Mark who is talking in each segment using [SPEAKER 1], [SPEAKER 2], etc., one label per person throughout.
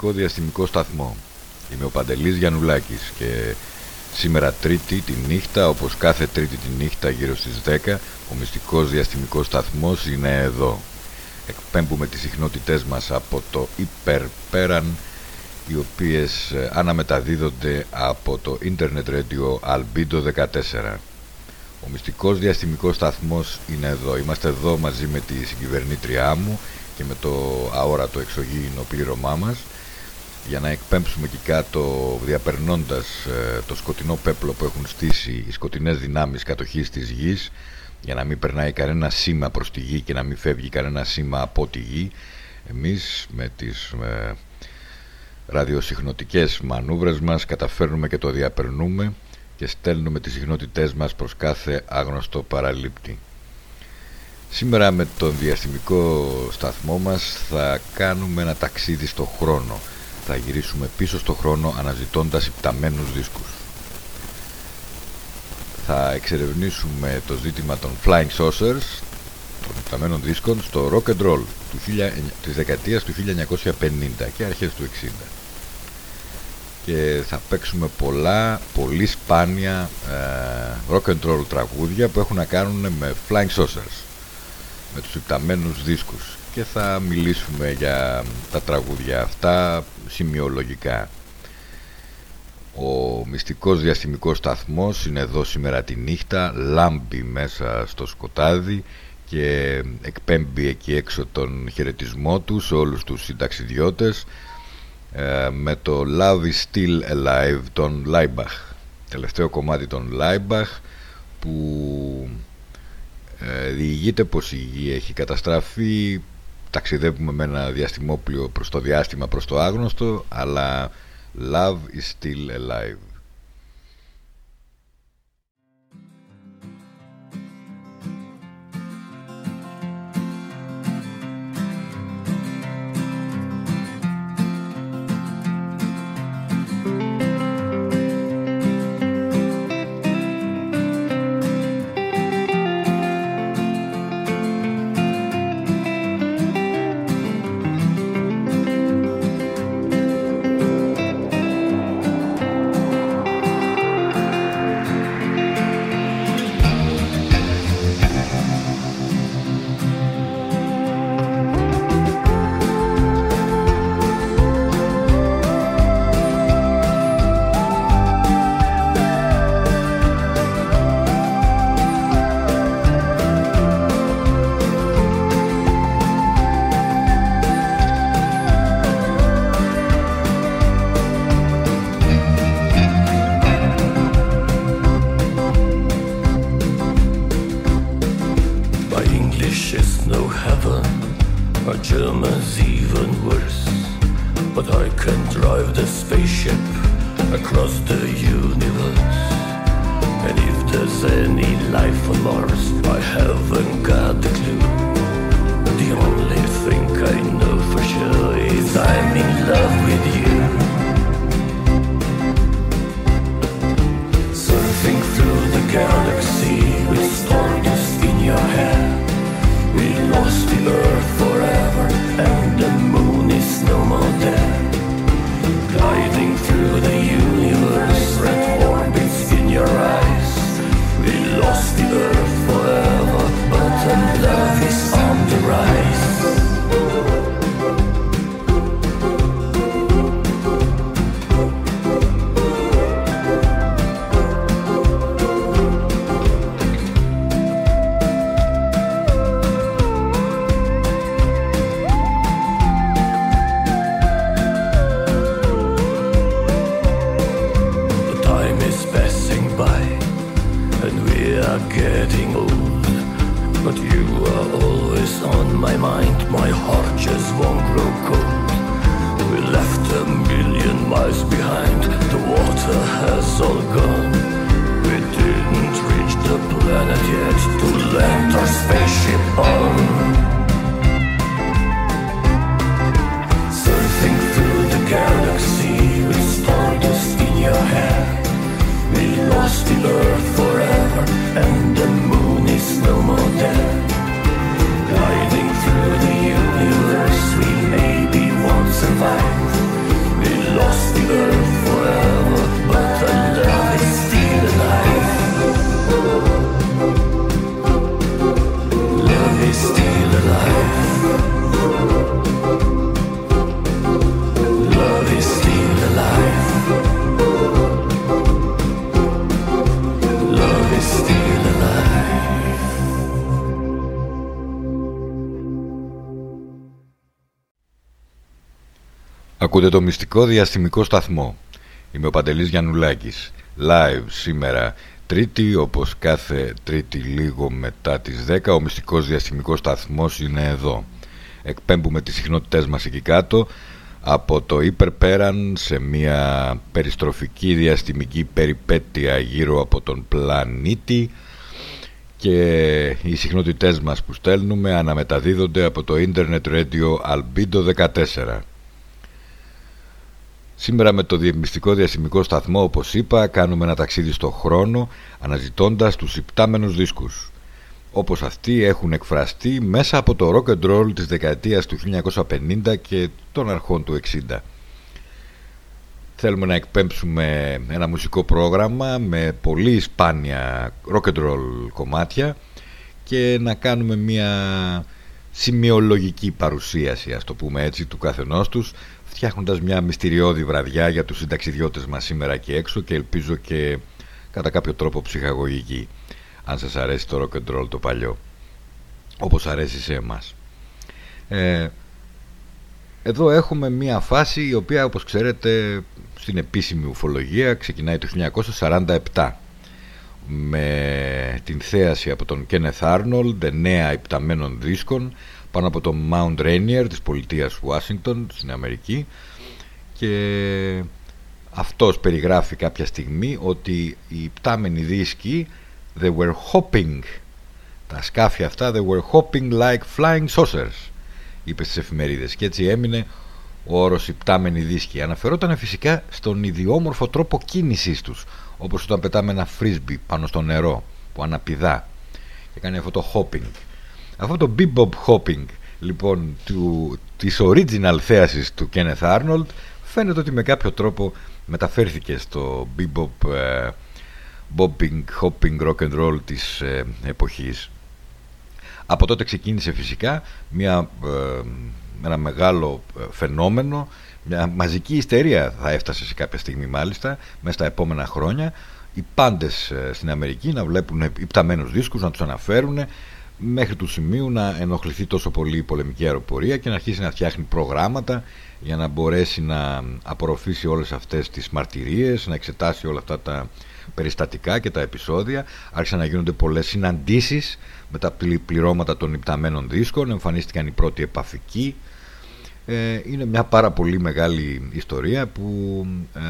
[SPEAKER 1] Ακούτε το μυστικό διαστημικό σταθμό. Είμαι ο Παντελής Γιαννουλάκης και σήμερα τρίτη τη νύχτα, όπως κάθε τρίτη τη νύχτα γύρω στις 10, ο μυστικός διαστημικός σταθμός είναι εδώ. Εκπέμπουμε τις συχνότητές μας από το υπερπέραν, οι οποίες ε, αναμεταδίδονται από το Internet Radio Albedo 14. Ο μυστικός διαστημικός σταθμός είναι εδώ. Είμαστε εδώ μαζί με τη συγκυβερνήτριά μου και με το αόρατο εξωγήινο πλήρωμά μας για να εκπέμψουμε εκεί κάτω διαπερνώντας ε, το σκοτεινό πέπλο που έχουν στήσει οι σκοτεινές δυνάμεις κατοχής της γης για να μην περνάει κανένα σήμα προς τη γη και να μην φεύγει κανένα σήμα από τη γη εμείς με τις ε, ραδιοσυχνοτικές μανούβρες μας καταφέρνουμε και το διαπερνούμε και στέλνουμε τις συχνότητές μας προς κάθε άγνωστο παραλήπτη. Σήμερα με τον διαστημικό σταθμό μας θα κάνουμε ένα ταξίδι στο χρόνο. Θα γυρίσουμε πίσω στο χρόνο αναζητώντας υπταμένους δίσκους. Θα εξερευνήσουμε το ζήτημα των Flying Saucers, των υπταμένων δίσκων, στο rock and roll του, της δεκαετίας του 1950 και αρχές του 60 και θα παίξουμε πολλά, πολύ σπάνια ε, rock and roll τραγούδια που έχουν να κάνουν με Flying Saucers με τους υπταμένους δίσκους και θα μιλήσουμε για τα τραγούδια αυτά σημειολογικά. Ο μυστικός διαστημικός σταθμός είναι εδώ σήμερα τη νύχτα, λάμπει μέσα στο σκοτάδι και εκπέμπει εκεί έξω τον χαιρετισμό τους σε όλους τους συνταξιδιώτες ε, με το Love is Still Alive των Laibach τελευταίο κομμάτι των Laibach που ε, διηγείται πως η γη έχει καταστραφεί. Ταξιδεύουμε με ένα διαστημόπλιο προς το διάστημα προς το άγνωστο αλλά Love is Still Alive
[SPEAKER 2] Let us face.
[SPEAKER 1] Ακούτε το μυστικό διαστημικό σταθμό. Είμαι ο Παντελής Γιαννουλάκης. Live σήμερα Τρίτη, όπως κάθε Τρίτη λίγο μετά τις 10, ο μυστικός διαστημικός σταθμός είναι εδώ. Εκπέμπουμε τις συχνότητές μας εκεί κάτω από το υπερπέραν σε μια περιστροφική διαστημική περιπέτεια γύρω από τον πλανήτη και οι συχνότητές μας που στέλνουμε αναμεταδίδονται από το Internet Radio Albedo 14. Σήμερα με το διεμιστικό διαστημικό σταθμό, όπως είπα, κάνουμε ένα ταξίδι στο χρόνο αναζητώντας τους υπτάμενους δίσκους. Όπως αυτοί έχουν εκφραστεί μέσα από το rock and roll της δεκαετίας του 1950 και των αρχών του 60. Θέλουμε να εκπέμψουμε ένα μουσικό πρόγραμμα με πολύ σπάνια rock and roll κομμάτια και να κάνουμε μια σημειολογική παρουσίαση, ας το πούμε έτσι, του καθενός τους φτιάχνοντας μια μυστηριώδη βραδιά για τους συνταξιδιώτες μας σήμερα και έξω και ελπίζω και κατά κάποιο τρόπο ψυχαγωγική αν σας αρέσει το rock and roll το παλιό όπως αρέσει σε εμάς. Ε, εδώ έχουμε μια φάση η οποία όπως ξέρετε στην επίσημη ουφολογία ξεκινάει το 1947 με την θέαση από τον Kenneth Arnold νέα υπταμένων δίσκων πάνω από το Mount Rainier της πολιτείας Washington στην Αμερική. Και αυτός περιγράφει κάποια στιγμή ότι οι πτάμενοι δίσκοι they were hopping. Τα σκάφη αυτά they were hopping like flying saucers είπε στις εφημερίδες. Και έτσι έμεινε ο όρος υπτάμενοι δίσκοι αναφερόταν φυσικά στον ιδιόμορφο τρόπο κίνησής τους όπως όταν πετάμε ένα φρίσμπι πάνω στο νερό που αναπηδά και κάνει αυτό το hopping αυτό το bebop hopping λοιπόν του, της original θέασης του Kenneth Arnold φαίνεται ότι με κάποιο τρόπο μεταφέρθηκε στο bebop ε, bobbing, hopping, rock and roll της ε, εποχής. Από τότε ξεκίνησε φυσικά μια, ε, ένα μεγάλο ε, φαινόμενο, μια μαζική ιστερία θα έφτασε σε κάποια στιγμή μάλιστα, μέσα στα επόμενα χρόνια, οι πάντες στην Αμερική να βλέπουν υπταμένους δίσκους, να τους αναφέρουν, μέχρι του σημείου να ενοχληθεί τόσο πολύ η πολεμική αεροπορία και να αρχίσει να φτιάχνει προγράμματα για να μπορέσει να απορροφήσει όλες αυτές τις μαρτυρίες, να εξετάσει όλα αυτά τα περιστατικά και τα επεισόδια. Άρχισαν να γίνονται πολλές συναντήσεις με τα πληρώματα των υπταμένων δίσκων, εμφανίστηκαν οι πρώτοι επαφικοί. Ε, είναι μια πάρα πολύ μεγάλη ιστορία που ε,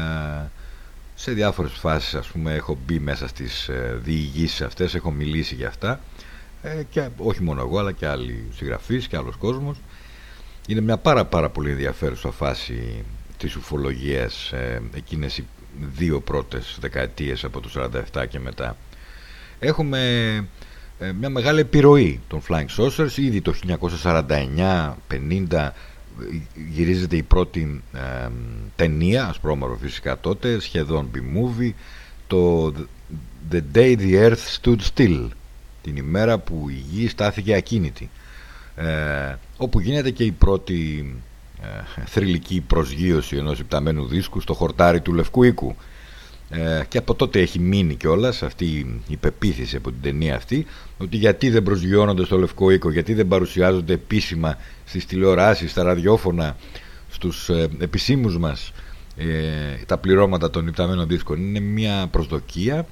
[SPEAKER 1] σε διάφορες φάσεις ας πούμε έχω μπει μέσα στις ε, διηγήσεις αυτές, έχω μιλήσει για αυτά ε, και όχι μόνο εγώ αλλά και άλλοι συγγραφείς και άλλος κόσμος. Είναι μια πάρα πάρα πολύ ενδιαφέρουσα φάση της ουφολογίας ε, εκείνες οι δύο πρώτες δεκαετίες από το 47 και μετά. Έχουμε ε, μια μεγάλη επιρροή των Flying Saucers. Ήδη το 1949-50 γυρίζεται η πρώτη ε, ταινία ασπρόμαυρο φυσικά τότε σχεδόν B-movie. Το The Day the Earth Stood Still την ημέρα που η γη στάθηκε ακίνητη. Ε, όπου γίνεται και η πρώτη ε, θρηλυκή προσγείωση ενός υπταμένου δίσκου στο χορτάρι του Λευκού Οίκου. Ε, και από τότε έχει μείνει κιόλας αυτή η πεποίθηση από την ταινία αυτή ότι γιατί δεν προσγειώνονται στο Λευκό Οίκο γιατί δεν παρουσιάζονται επίσημα στις τηλεοράσεις, στα ραδιόφωνα στους ε, επισήμους μας ε, τα πληρώματα των υπταμένων δίσκων. Είναι μια προσδοκία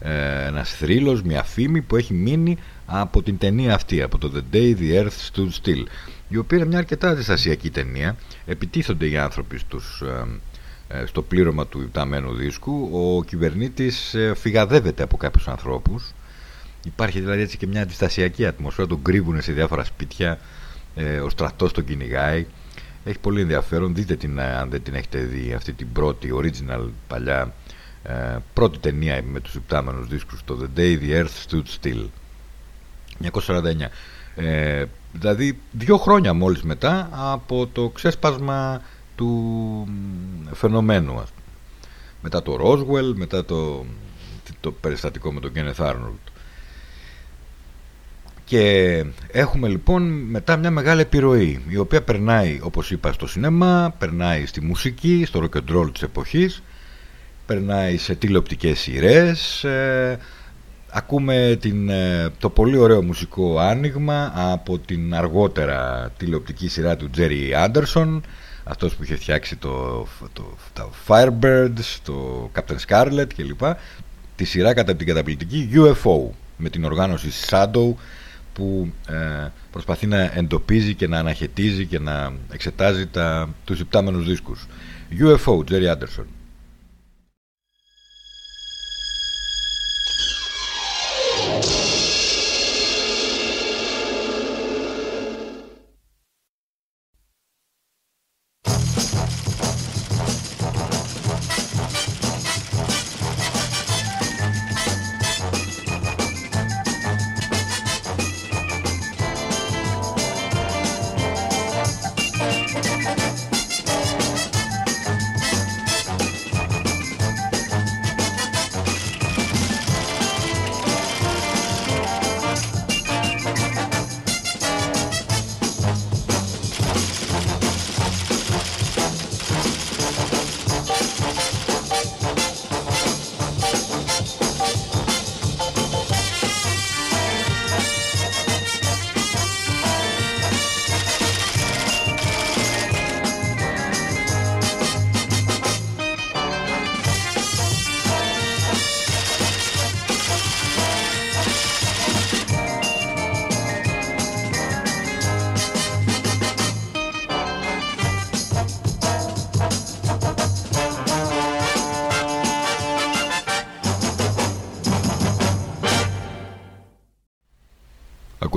[SPEAKER 1] ε, ένας θρύλος, μια φήμη που έχει μείνει από την ταινία αυτή, από το The Day the Earth Stood Still η οποία είναι μια αρκετά διστασιακή ταινία. Επιτίθονται οι άνθρωποι στους, ε, ε, στο πλήρωμα του υπταμένου δίσκου. Ο κυβερνήτης φυγαδεύεται από κάποιους ανθρώπους. Υπάρχει δηλαδή έτσι και μια διστασιακή ατμόσφαιρα τον κρύβουν σε διάφορα σπίτια ο στρατός τον κυνηγάει. Έχει πολύ ενδιαφέρον δείτε την αν δεν την έχετε δει αυτή την πρώτη original παλιά ε, πρώτη ταινία με τους υπτάμενους δίσκους το The Day the Earth Stood Still. 1949 ε, δηλαδή δύο χρόνια μόλις μετά από το ξέσπασμα του φαινομένου μετά το Roswell μετά το, το περιστατικό με τον Kenneth Arnold. Και έχουμε λοιπόν μετά μια μεγάλη επιρροή η οποία περνάει όπως είπα στο σινέμα περνάει στη μουσική, στο rock and roll της εποχής περνάει σε τηλεοπτικές σειρές ε, ακούμε την, ε, το πολύ ωραίο μουσικό άνοιγμα από την αργότερα τηλεοπτική σειρά του Τζέρι Άντερσον αυτός που είχε φτιάξει το, το, τα Firebirds, το Captain Scarlet κλπ. Τη σειρά κατά την καταπληκτική UFO με την οργάνωση Shadow που ε, προσπαθεί να εντοπίζει και να αναχαιτίζει και να εξετάζει τα, τους υπτάμενους δίσκους. UFO, Jerry Anderson.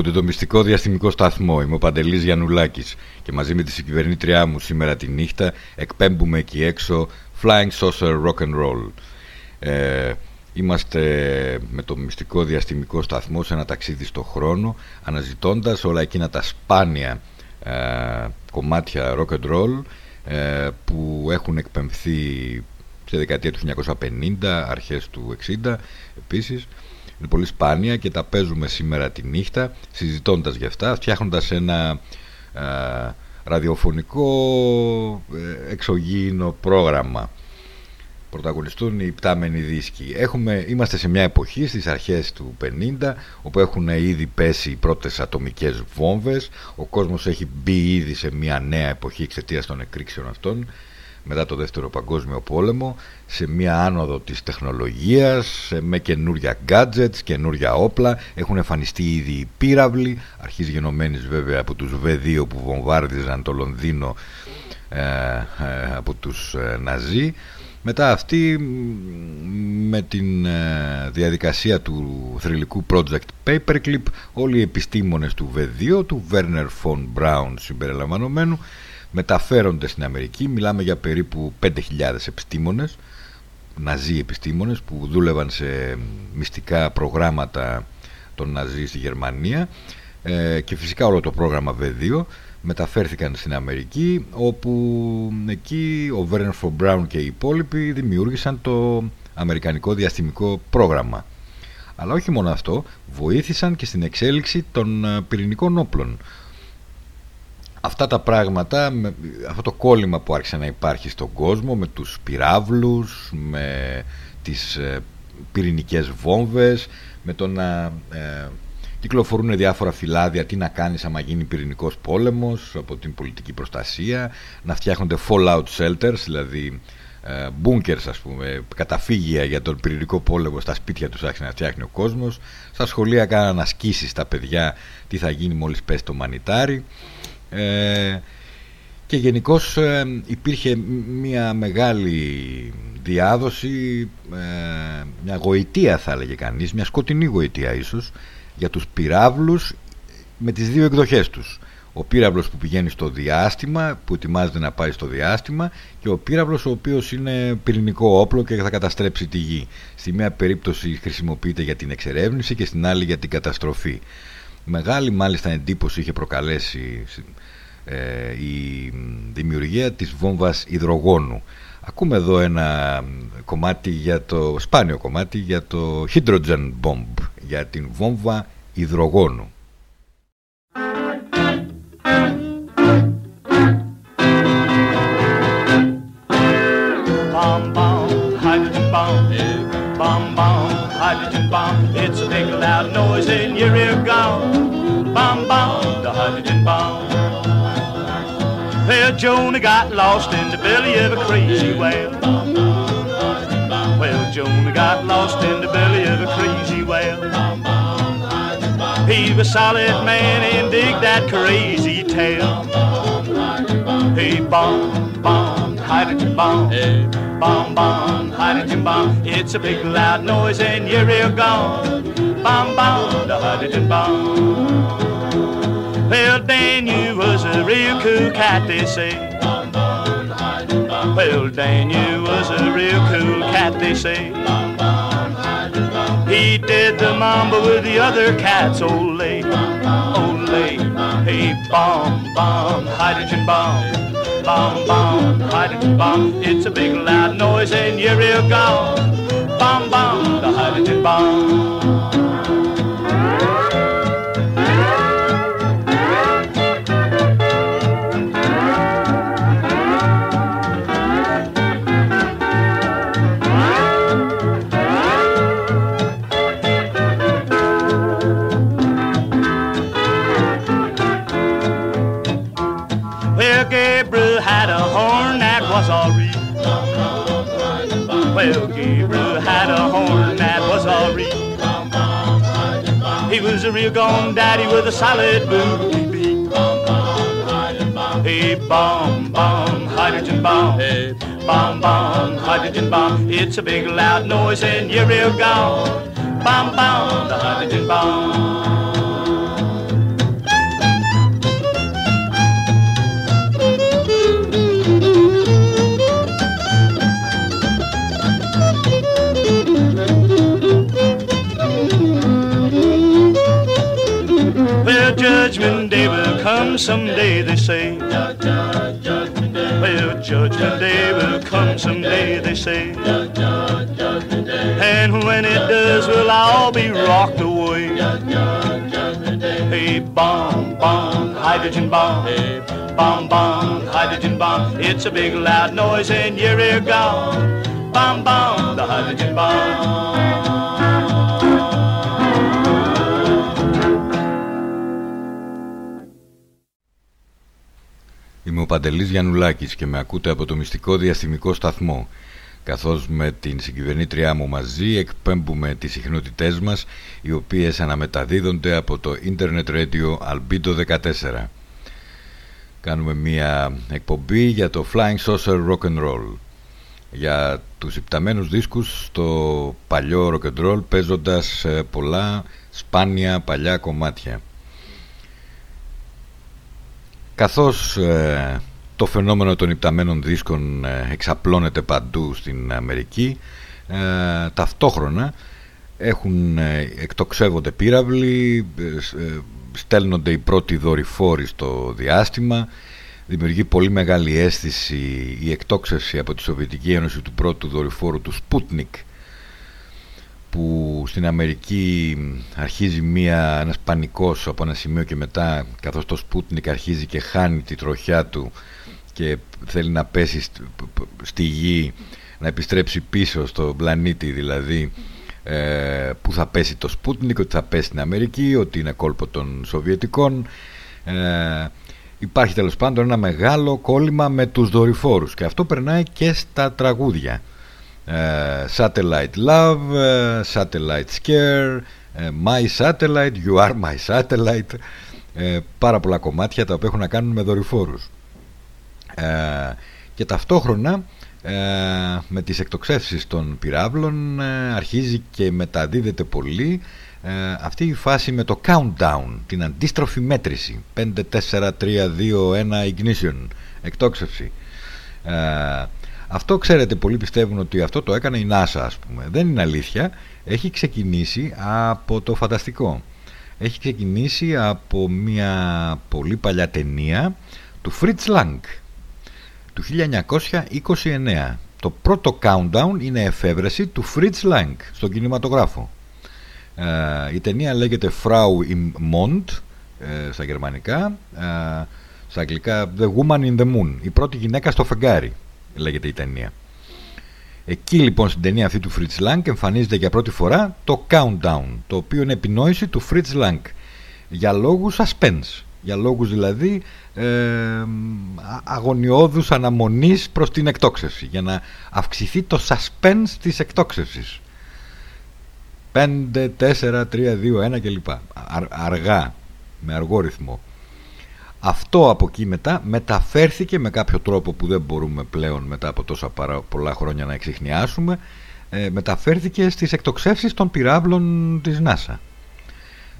[SPEAKER 1] Το μυστικό διαστημικό σταθμό. Είμαι ο Παντελής Γιαννουλάκης και μαζί με τη συγκυβερνήτριά μου σήμερα τη νύχτα εκπέμπουμε εκεί έξω Flying Saucer Rock and Roll. Ε, είμαστε με το μυστικό διαστημικό σταθμό σε ένα ταξίδι στο χρόνο αναζητώντας όλα εκείνα τα σπάνια ε, κομμάτια rock and roll ε, που έχουν εκπαιμφθεί σε δεκαετία του 1950, αρχές του 60 επίσης είναι πολύ σπάνια και τα παίζουμε σήμερα τη νύχτα συζητώντας γι' αυτά, φτιάχνοντας ένα ραδιοφωνικό ε, εξωγήινο πρόγραμμα. Πρωταγωνιστούν οι πτάμενοι δίσκοι. Έχουμε, είμαστε σε μια εποχή στις αρχές του 50 όπου έχουν ήδη πέσει οι πρώτες ατομικές βόμβες. Ο κόσμος έχει μπει ήδη σε μια νέα εποχή εξαιτίας των εκρήξεων αυτών μετά το δεύτερο παγκόσμιο πόλεμο σε μια άνοδο της τεχνολογίας με καινούρια gadgets, καινούρια όπλα. Έχουν εμφανιστεί ήδη οι πύραυλοι αρχής γενομένης βέβαια από τους V2 που βομβάρδιζαν το Λονδίνο ε, ε, από τους ε, Ναζί. Μετά αυτή με την διαδικασία του θρηλυκού project Paperclip όλοι οι επιστήμονες του V2 του Werner von Braun συμπεριλαμβανομένου μεταφέρονται στην Αμερική. Μιλάμε για περίπου 5.000 επιστήμονες, ναζί επιστήμονες που δούλευαν σε μυστικά προγράμματα των ναζί στη Γερμανία ε, και φυσικά όλο το πρόγραμμα V2 μεταφέρθηκαν στην Αμερική όπου εκεί ο Βέρνερ Φον και οι υπόλοιποι δημιούργησαν το Αμερικανικό Διαστημικό Πρόγραμμα. Αλλά όχι μόνο αυτό, βοήθησαν και στην εξέλιξη των ε, πυρηνικών όπλων αυτά τα πράγματα, αυτό το κόλλημα που άρχισε να υπάρχει στον κόσμο με τους πυράβλους, με τις ε, πυρηνικές βόμβες, με το να ε, κυκλοφορούν διάφορα φυλάδια τι να κάνεις άμα γίνει πυρηνικός πόλεμος από την πολιτική προστασία, να φτιάχνονται fallout shelters, δηλαδή ε, bunkers ας πούμε, καταφύγια για τον πυρηνικό πόλεμο στα σπίτια τους άρχισε να φτιάχνει ο κόσμος, στα σχολεία κάναν ασκήσεις στα παιδιά τι θα γίνει μόλις πέσει το μανιτάρι ε, και γενικώς ε, υπήρχε μια μεγάλη διάδοση, ε, μια γοητεία θα έλεγε κανείς, μια σκοτεινή γοητεία ίσως, για τους πυράβλους με τις δύο εκδοχές τους. Ο πύραυλος που πηγαίνει στο διάστημα, που ετοιμάζεται να πάει στο διάστημα και ο πύραυλος ο οποίος είναι πυρηνικό όπλο και θα καταστρέψει τη γη. Στη μία περίπτωση χρησιμοποιείται για την εξερεύνηση και στην άλλη για την καταστροφή. Μεγάλη μάλιστα εντύπωση είχε προκαλέσει ε, η δημιουργία της βόμβας υδρογόνου. Ακούμε εδώ ένα κομμάτι για το σπάνιο κομμάτι για το hydrogen bomb, για την βόμβα υδρογόνου. hydrogen bomb. It's a big loud noise in your ear gone.
[SPEAKER 2] Jonah got lost in the belly of a crazy whale. Well, Jonah got lost in the belly of a crazy whale. He was solid man and dig that crazy tale. Hey, bomb, bomb, hydrogen bomb. Hey, bomb, bomb, hydrogen bomb. It's a big loud noise and you're real gone. Bomb, bomb, the hydrogen bomb. Well, Dan, you was a real cool cat, they say. Well, Dan, you was a real cool cat, they say. He did the mamba with the other cats, ole, ole. Hey, bomb, bomb, hydrogen bomb. Bomb, bomb, hydrogen bomb. It's a big loud noise and you're real gone. Bomb, bomb, the hydrogen bomb. He was a real gone daddy with a solid booty beat. Hey, bomb, bomb, hydrogen bomb. Hey, bomb, bomb, hydrogen bomb. It's a big loud noise and you're real gone. Bomb, bomb, the hydrogen bomb. Come someday, they say. Well, judgment day will come someday, they say. And when it does, we'll all be rocked away. Hey, bomb, bomb, hydrogen bomb. Hey, bomb, bomb, hydrogen bomb. It's a big loud noise and you're gone. Bomb, bomb, the hydrogen bomb.
[SPEAKER 1] Είμαι ο Παντελής Γιαννουλάκης και με ακούτε από το μυστικό διαστημικό σταθμό καθώς με την συγκυβερνήτριά μου μαζί εκπέμπουμε τις συχνότητές μας οι οποίες αναμεταδίδονται από το Internet Radio Albedo 14. Κάνουμε μια εκπομπή για το Flying Saucer Rock and Roll για τους υπταμένους δίσκους στο παλιό rock and roll παίζοντας ε, πολλά σπάνια παλιά κομμάτια. Καθώς ε, το φαινόμενο των υπταμένων δίσκων ε, εξαπλώνεται παντού στην Αμερική, ε, ταυτόχρονα έχουν, εκτοξεύονται πύραυλοι, στέλνονται οι πρώτοι δορυφόροι στο διάστημα, δημιουργεί πολύ μεγάλη αίσθηση η εκτόξευση από τη Σοβιετική Ένωση του πρώτου δορυφόρου του Sputnik που στην Αμερική αρχίζει μια, ένας πανικός από ένα σημείο και μετά καθώς το Σπούτνικ αρχίζει και χάνει τη τροχιά του και θέλει να πέσει στη γη να επιστρέψει πίσω στο πλανήτη δηλαδή ε, που θα πέσει το Σπούτνικ ότι θα πέσει στην Αμερική ότι είναι κόλπο των Σοβιετικών. Ε, υπάρχει τέλος πάντων ένα μεγάλο κόλλημα με τους δορυφόρους και αυτό περνάει και στα τραγούδια. ε, satellite Love, ε, Satellite Scare, ε, My Satellite, You Are My Satellite. Πάρα πολλά κομμάτια τα οποία έχουν να κάνουν με δορυφόρους. Και ταυτόχρονα με τις εκτοξεύσεις των πυράβλων αρχίζει και μεταδίδεται πολύ αυτή η φάση με το countdown την αντίστροφη μέτρηση. 5, 4, 3, 2, 1 ignition εκτόξευση αυτό ξέρετε, πολλοί πιστεύουν ότι αυτό το έκανε η NASA ας πούμε. Δεν είναι αλήθεια. Έχει ξεκινήσει από το φανταστικό. Έχει ξεκινήσει από μια πολύ παλιά ταινία του Fritz Lang του 1929. Το πρώτο countdown είναι εφεύρεση του Fritz Lang στον κινηματογράφο. Ε, η ταινία λέγεται Frau im Mond ε, στα γερμανικά. Ε, στα αγγλικά The Woman in the Moon. Η πρώτη γυναίκα στο φεγγάρι λέγεται η ταινία. Εκεί λοιπόν στην ταινία αυτή του Fritz Lang εμφανίζεται για πρώτη φορά το Countdown, το οποίο είναι επινόηση του Fritz Lang για λόγους suspense. για λόγους δηλαδή ε, αγωνιώδους αναμονής προς την εκτόξευση για να αυξηθεί το suspense της εκτόξευσης 5, 4, 3, 2, 1 κλπ αργά με αργό ρυθμό αυτό από εκεί μετά μεταφέρθηκε με κάποιο τρόπο που δεν μπορούμε πλέον μετά από τόσα πολλά χρόνια να εξηχνιάσουμε ε, μεταφέρθηκε στις εκτοξεύσεις των πυράβλων της NASA.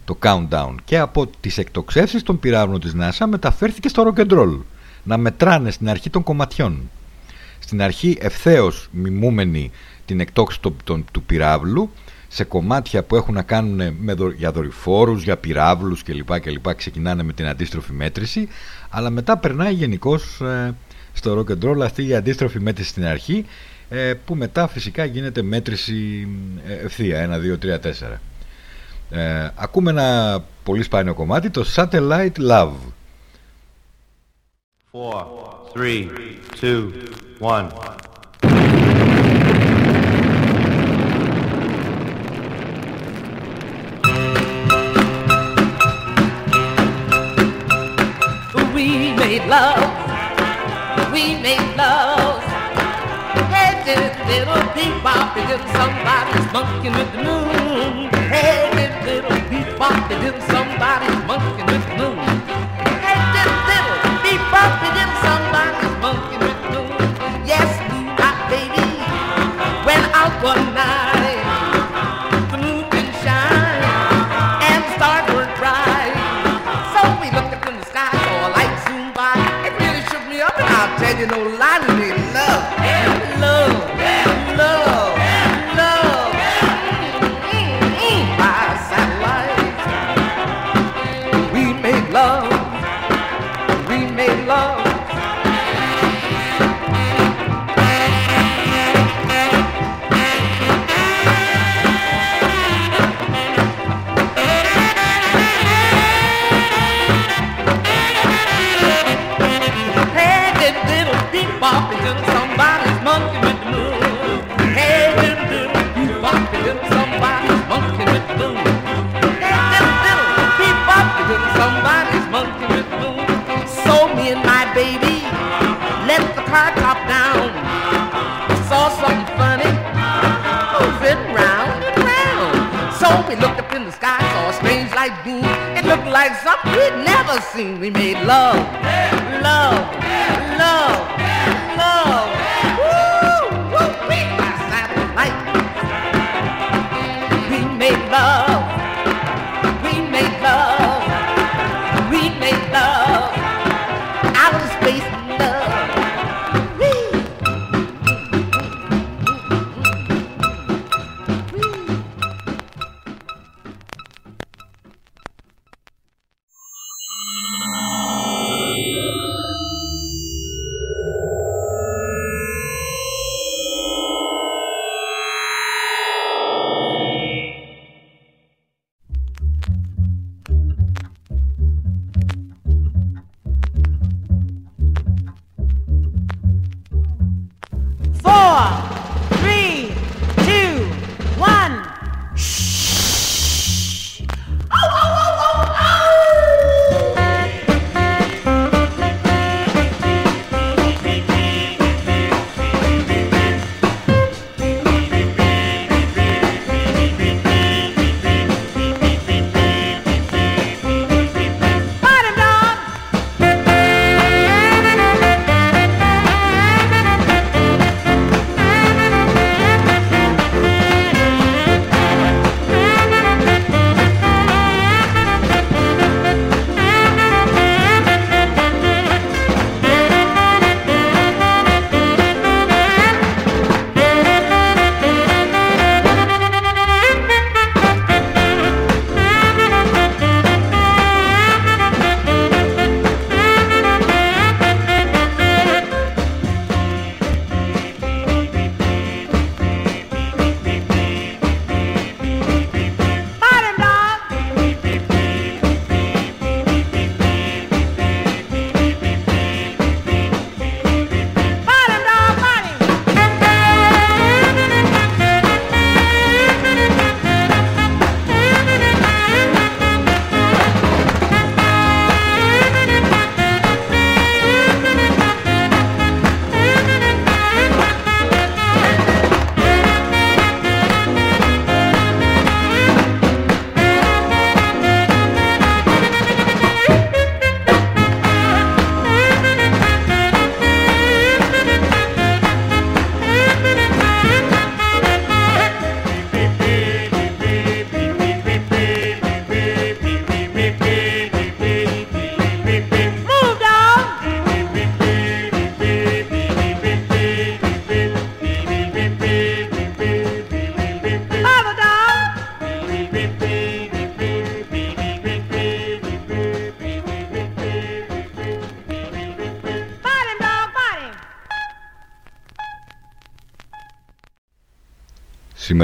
[SPEAKER 1] Το countdown. Και από τις εκτοξεύσεις των πυράβλων της NASA μεταφέρθηκε στο rock and roll να μετράνε στην αρχή των κομματιών. Στην αρχή ευθέως μιμούμενη την εκτόξη του, του πυράβλου σε κομμάτια που έχουν να κάνουν με, για δορυφόρους, για πυράβλους κλπ. κλπ. Ξεκινάνε με την αντίστροφη μέτρηση, αλλά μετά περνάει γενικώς ε, στο rock and roll αυτή η αντίστροφη μέτρηση στην αρχή, ε, που μετά φυσικά γίνεται μέτρηση ε, ευθεία, 1, 2, 3, 4. Ε, ακούμε ένα πολύ σπάνιο κομμάτι, το Satellite Love. 4, 3, 2, 1...
[SPEAKER 3] made love. We made love. Hey, did little bebop, did somebody's monkeying with the moon. Hey, did little bebop, did somebody's monkeying with the moon. Hey, did little bebop, did somebody's monkeying with the moon. Yes, we got baby. Went out one night. you know, a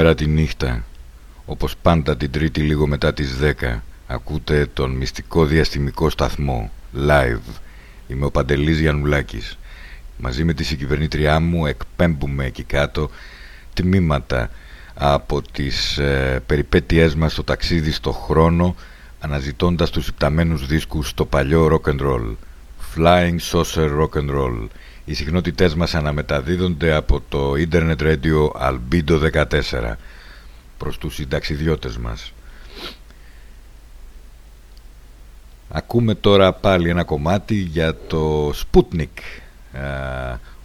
[SPEAKER 1] σήμερα τη νύχτα. Όπως πάντα την τρίτη λίγο μετά τις 10 ακούτε τον μυστικό διαστημικό σταθμό live. Είμαι ο Παντελής Γιαννουλάκης. Μαζί με τη συγκυβερνήτριά μου εκπέμπουμε εκεί κάτω τμήματα από τις ε, περιπέτειές μας στο ταξίδι στο χρόνο αναζητώντας τους υπταμένους δίσκους στο παλιό rock and roll. Flying Saucer Rock and Roll οι συχνότητές μας αναμεταδίδονται από το Internet Radio Albedo 14 προς τους συνταξιδιώτες μας. Ακούμε τώρα πάλι ένα κομμάτι για το Sputnik,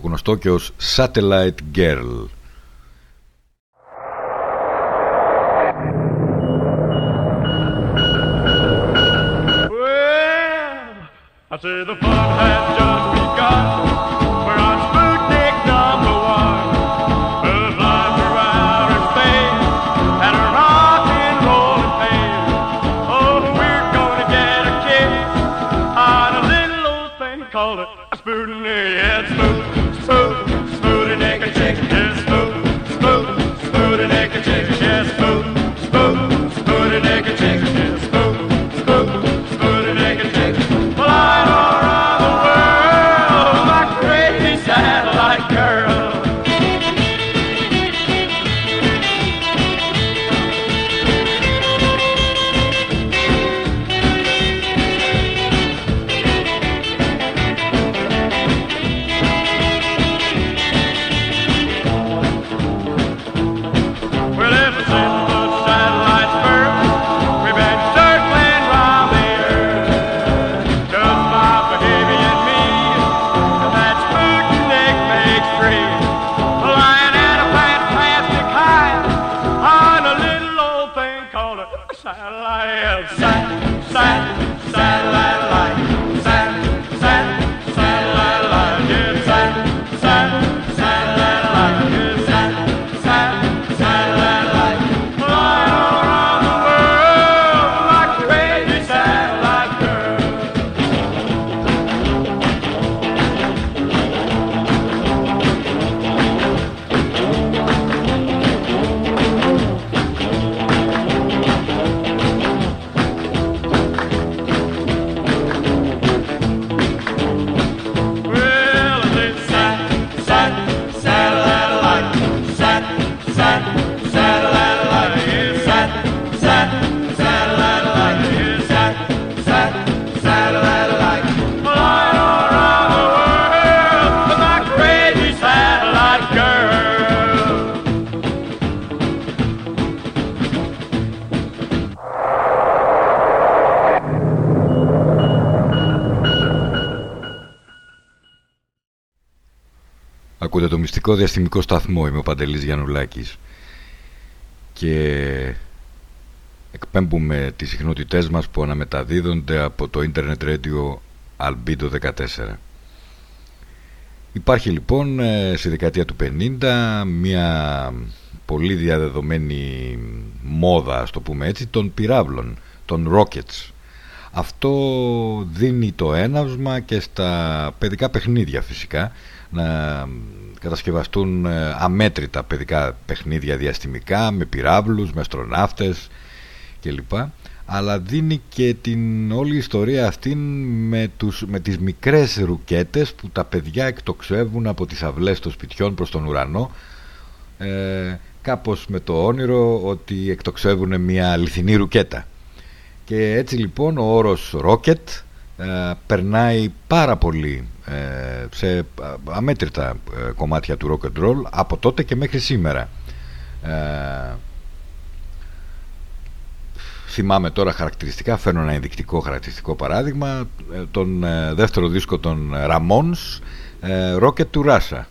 [SPEAKER 1] γνωστό και ως Satellite Girl. I say the fun has just μυστικό διαστημικό σταθμό. Είμαι ο Παντελής Γιαννουλάκης και εκπέμπουμε τις συχνότητές μας που αναμεταδίδονται από το Internet Radio Albedo 14. Υπάρχει λοιπόν ε, στη δεκαετία του 50 μια πολύ διαδεδομένη μόδα, ας το πούμε έτσι, των πυράβλων, των rockets. Αυτό δίνει το έναυσμα και στα παιδικά παιχνίδια φυσικά να κατασκευαστούν ε, αμέτρητα παιδικά παιχνίδια διαστημικά με πυράβλους, με αστροναύτες κλπ. Αλλά δίνει και την όλη ιστορία αυτή με, τους, με τις μικρές ρουκέτες που τα παιδιά εκτοξεύουν από τις αυλές των σπιτιών προς τον ουρανό ε, κάπως με το όνειρο ότι εκτοξεύουν μια αληθινή ρουκέτα. Και έτσι λοιπόν ο όρος rocket ε, περνάει πάρα πολύ ε, σε αμέτρητα ε, κομμάτια του rock and roll από τότε και μέχρι σήμερα. θυμάμαι τώρα χαρακτηριστικά, φέρνω ένα ενδεικτικό χαρακτηριστικό παράδειγμα, τον δεύτερο δίσκο των Ramones, Rocket to Russia.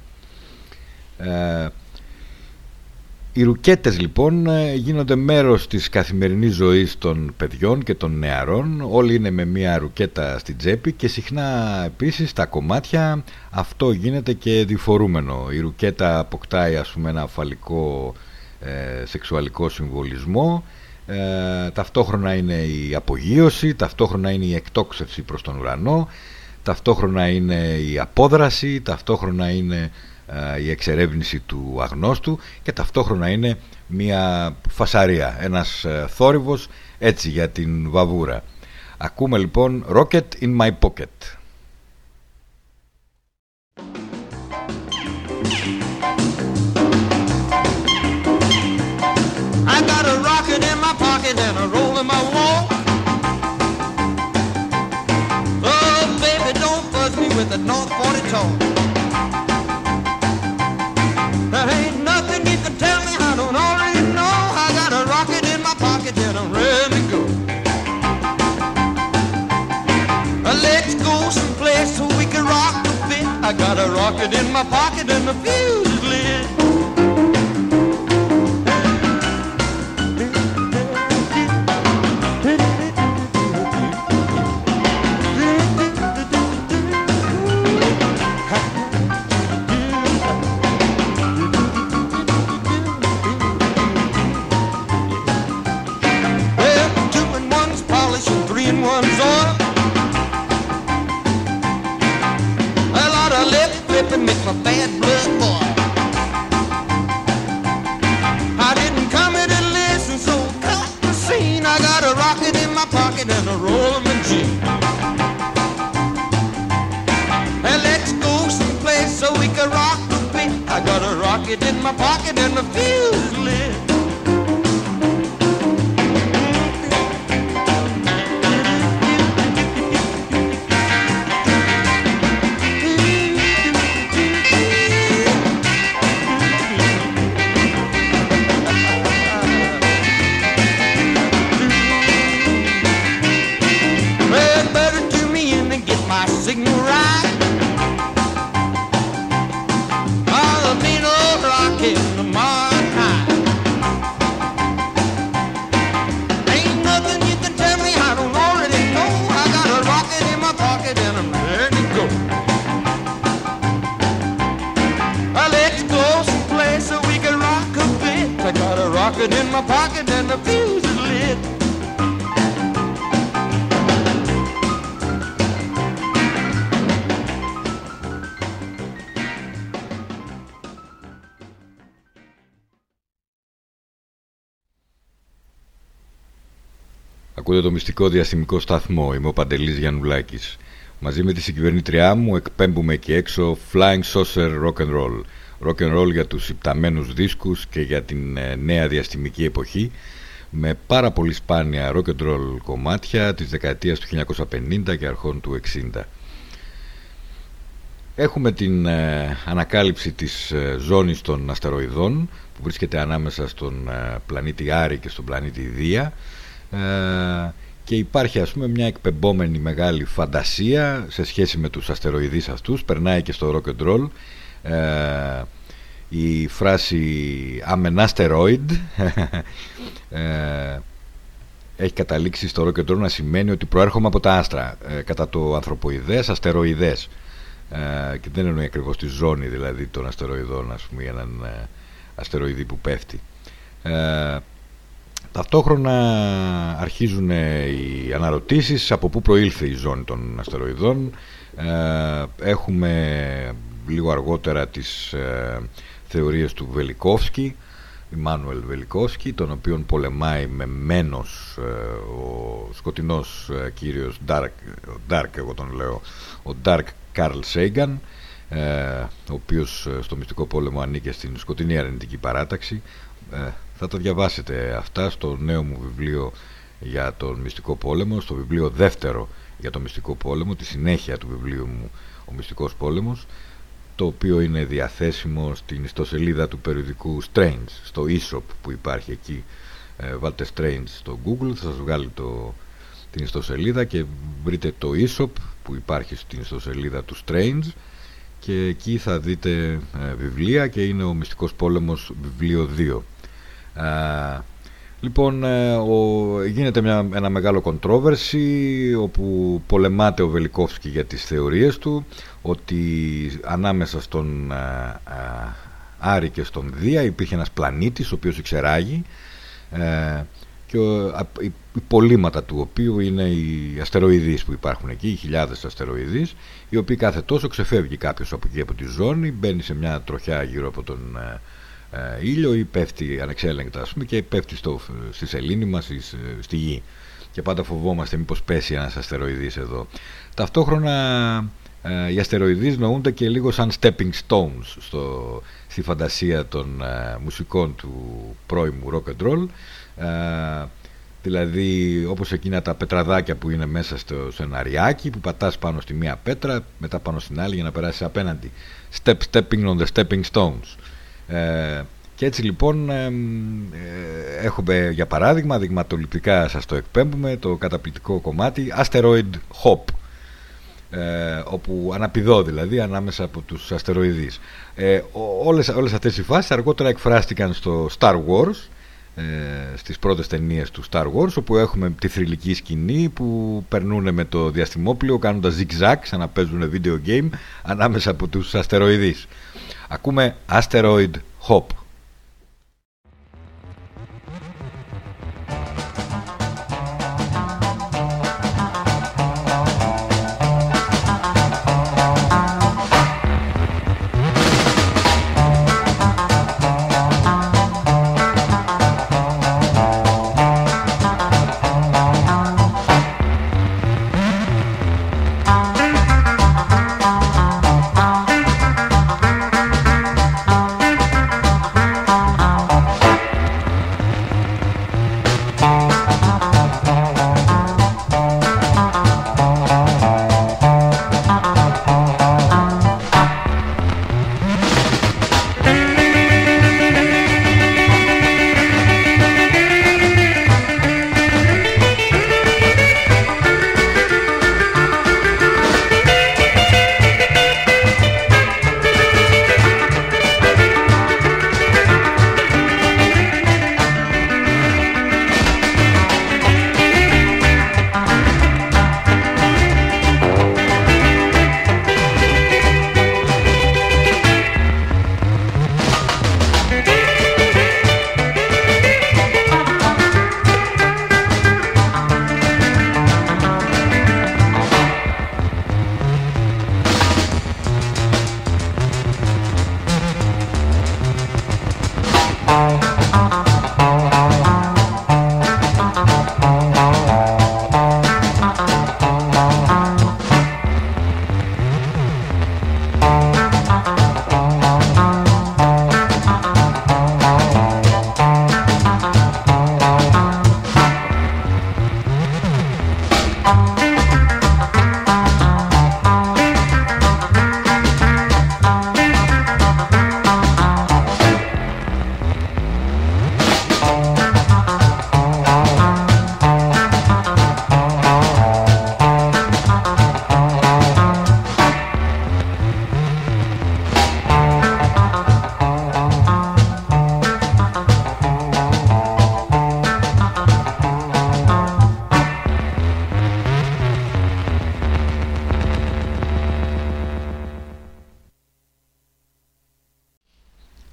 [SPEAKER 1] Οι ρουκέτες λοιπόν ε, γίνονται μέρος της καθημερινής ζωής των παιδιών και των νεαρών. Όλοι είναι με μια ρουκέτα στην τσέπη και συχνά επίσης τα κομμάτια αυτό γίνεται και διφορούμενο. Η ρουκέτα αποκτάει ας πούμε ένα φαλικό ε, σεξουαλικό συμβολισμό. Ε, ταυτόχρονα είναι η απογείωση, ταυτόχρονα είναι η εκτόξευση προς τον ουρανό, ταυτόχρονα είναι η απόδραση, ταυτόχρονα είναι η εξερεύνηση του αγνώστου και ταυτόχρονα είναι μια φασαρία, ένας θόρυβος έτσι για την βαβούρα. Ακούμε λοιπόν Rocket in my pocket.
[SPEAKER 4] I got a rocket in my pocket and the fuse make my bad blood boil. I didn't come here to listen, so cut the scene. I got a rocket in my pocket and a machine. Let's go someplace so we can rock the beat. I got a rocket in my pocket and fuse lit.
[SPEAKER 1] Μυστικό διαστημικό σταθμό. Είμαι ο Παντελής Γιαννουλάκης. Μαζί με τη συγκυβερνήτριά μου εκπέμπουμε εκεί έξω Flying Saucer Rock and Roll. Rock and Roll για τους υπταμένους δίσκους και για την ε, νέα διαστημική εποχή με πάρα πολύ σπάνια rock and roll κομμάτια της δεκαετίας του 1950 και αρχών του 60. Έχουμε την ε, ανακάλυψη της ε, ζώνης των αστεροειδών που βρίσκεται ανάμεσα στον πλανήτη Άρη και στον πλανήτη Δία ε, και υπάρχει ας πούμε μια εκπεμπόμενη μεγάλη φαντασία σε σχέση με τους αστεροειδείς αυτούς. Περνάει και στο rock and roll ε, η φράση I'm an asteroid ε, έχει καταλήξει στο rock and roll να σημαίνει ότι προέρχομαι από τα άστρα κατά το ανθρωποειδές αστεροειδές. Και δεν εννοεί ακριβώς τη ζώνη δηλαδή των αστεροειδών ας πούμε έναν αστεροειδή που πέφτει Ταυτόχρονα αρχίζουν οι αναρωτήσεις από πού προήλθε η ζώνη των αστεροειδών. Ε, έχουμε λίγο αργότερα τις ε, θεωρίες του Βελικόφσκι, Μάνουελ Βελικόφσκι, τον οποίον πολεμάει με μένος ε, ο σκοτεινός κύριος Dark, Dark εγώ τον λέω, ο Dark Carl Sagan, ο οποίος στο μυστικό πόλεμο ανήκε στην σκοτεινή αρνητική παράταξη θα το διαβάσετε αυτά στο νέο μου βιβλίο για τον μυστικό πόλεμο, στο βιβλίο δεύτερο για τον μυστικό πόλεμο, τη συνέχεια του βιβλίου μου «Ο μυστικός πόλεμος», το οποίο είναι διαθέσιμο στην ιστοσελίδα του περιοδικού Strange, στο e που υπάρχει εκεί. Ε, βάλτε Strange στο Google, θα σας βγάλει το, την ιστοσελίδα και βρείτε το e που υπάρχει στην ιστοσελίδα του Strange και εκεί θα δείτε ε, βιβλία και είναι ο Μυστικός Πόλεμος βιβλίο 2 λοιπόν, ε, ο, γίνεται μια, ένα μεγάλο controversy όπου πολεμάται ο Βελικόφσκι για τις θεωρίες του ότι ανάμεσα στον Άρη και στον Δία υπήρχε ένας πλανήτης ο οποίος εξεράγει ε, και οι υπολείμματα του οποίου είναι οι αστεροειδείς που υπάρχουν εκεί, οι χιλιάδες αστεροειδείς, οι οποίοι κάθε τόσο ξεφεύγει κάποιος από εκεί από τη ζώνη, μπαίνει σε μια τροχιά γύρω από τον ε, ήλιο ή πέφτει ανεξέλεγκτα ας πούμε, και πέφτει στο, στη σελήνη μας, στη γη. Και πάντα φοβόμαστε μήπως πέσει ένας αστεροειδής εδώ. Ταυτόχρονα ε, οι αστεροειδείς νοούνται και λίγο σαν stepping stones στο, στη φαντασία των ε, μουσικών του πρώιμου rock and roll ε, δηλαδή όπως εκείνα τα πετραδάκια που είναι μέσα στο σεναριάκι που πατάς πάνω στη μία πέτρα μετά πάνω στην άλλη για να περάσεις απέναντι step stepping on the stepping stones ε, και έτσι λοιπόν ε, ε, έχουμε για παράδειγμα δειγματοληπτικά σας το εκπέμπουμε το καταπληκτικό κομμάτι Asteroid Hop ε, όπου αναπηδώ δηλαδή ανάμεσα από τους αστεροειδείς. Ε, όλες, όλες αυτές οι φάσεις αργότερα εκφράστηκαν στο Star Wars, ε, στις πρώτες ταινίες του Star Wars, όπου έχουμε τη θρηλυκή σκηνή που περνούν με το διαστημόπλιο κάνοντας zigzag σαν να παίζουν video game ανάμεσα από τους αστεροειδείς. Ακούμε Asteroid Hop.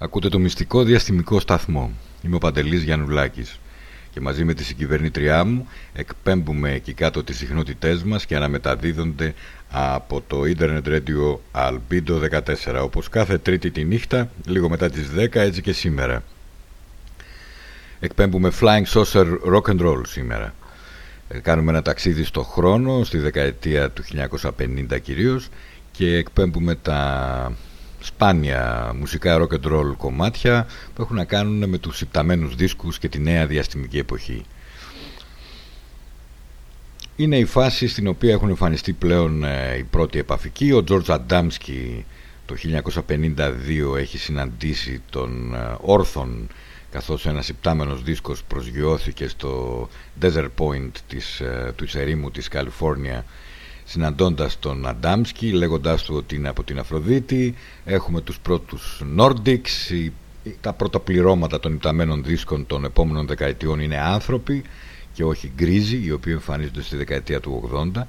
[SPEAKER 1] Το μυστικό διαστημικό σταθμό. Είμαι ο Παντελής Γιαννουλάκης και μαζί με τη συγκυβερνήτριά μου εκπέμπουμε εκεί κάτω τις συχνότητές μας και αναμεταδίδονται από το Internet Radio Albedo 14 όπως κάθε τρίτη τη νύχτα, λίγο μετά τις 10 έτσι και σήμερα. Εκπέμπουμε Flying Saucer Rock and Roll σήμερα. Ε, κάνουμε ένα ταξίδι στο χρόνο, στη δεκαετία του 1950 κυρίως και εκπέμπουμε τα σπάνια μουσικά rock and roll κομμάτια που έχουν να κάνουν με τους υπταμένους δίσκους και τη νέα διαστημική εποχή. Είναι η φάση στην οποία έχουν εμφανιστεί πλέον ε, οι πρώτοι επαφικοί. Ο Τζορτζ Αντάμσκι το 1952 έχει συναντήσει τον Όρθον καθώς ένας υπτάμενος δίσκος προσγειώθηκε στο Desert Point της, ε, του ερήμου της Καλιφόρνια συναντώντας τον Αντάμσκι λέγοντάς του ότι είναι από την Αφροδίτη. Έχουμε τους πρώτους Nordics. Τα πρώτα πληρώματα των υπταμένων δίσκων των επόμενων δεκαετιών είναι άνθρωποι και όχι γκρίζοι οι οποίοι εμφανίζονται στη δεκαετία του 80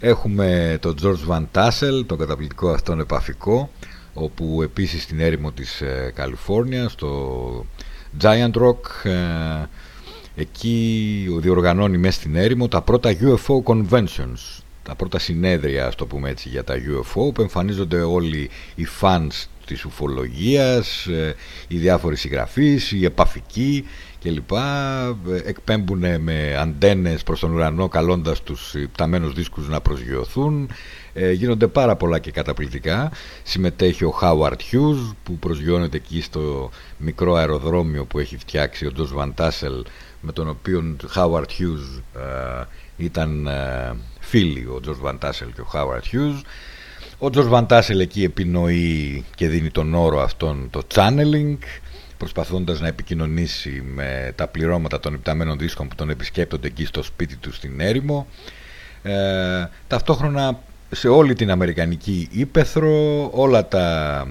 [SPEAKER 1] έχουμε τον George Van Tassel τον καταπληκτικό αυτόν επαφικό όπου επίσης στην έρημο της ε, Καλιφόρνιας στο Giant Rock ε, εκεί διοργανώνει μέσα στην έρημο τα πρώτα UFO conventions τα πρώτα συνέδρια, ας το πούμε έτσι, για τα UFO που εμφανίζονται όλοι οι fans της ουφολογίας, ε, οι διάφοροι συγγραφείς, οι επαφικοί κλπ. Εκπέμπουν με αντένες προς τον ουρανό καλώντας τους πταμένους δίσκους να προσγειωθούν. Ε, γίνονται πάρα πολλά και καταπληκτικά. Συμμετέχει ο Howard Hughes που προσγειώνεται εκεί στο μικρό αεροδρόμιο που έχει φτιάξει ο Τζορτζ Βαντάσελ με τον οποίο Howard Hughes ε, ήταν ε, φίλοι ο Τζορτζ Βαντάσελ και ο Χάουαρντ Χιουζ. Ο Τζορτζ Βαντάσελ εκεί επινοεί και δίνει τον όρο αυτόν το channeling προσπαθώντας να επικοινωνήσει με τα πληρώματα των ιπταμένων δίσκων που τον επισκέπτονται εκεί στο σπίτι του στην έρημο. Ε, ταυτόχρονα σε όλη την Αμερικανική Ήπειρο όλα τα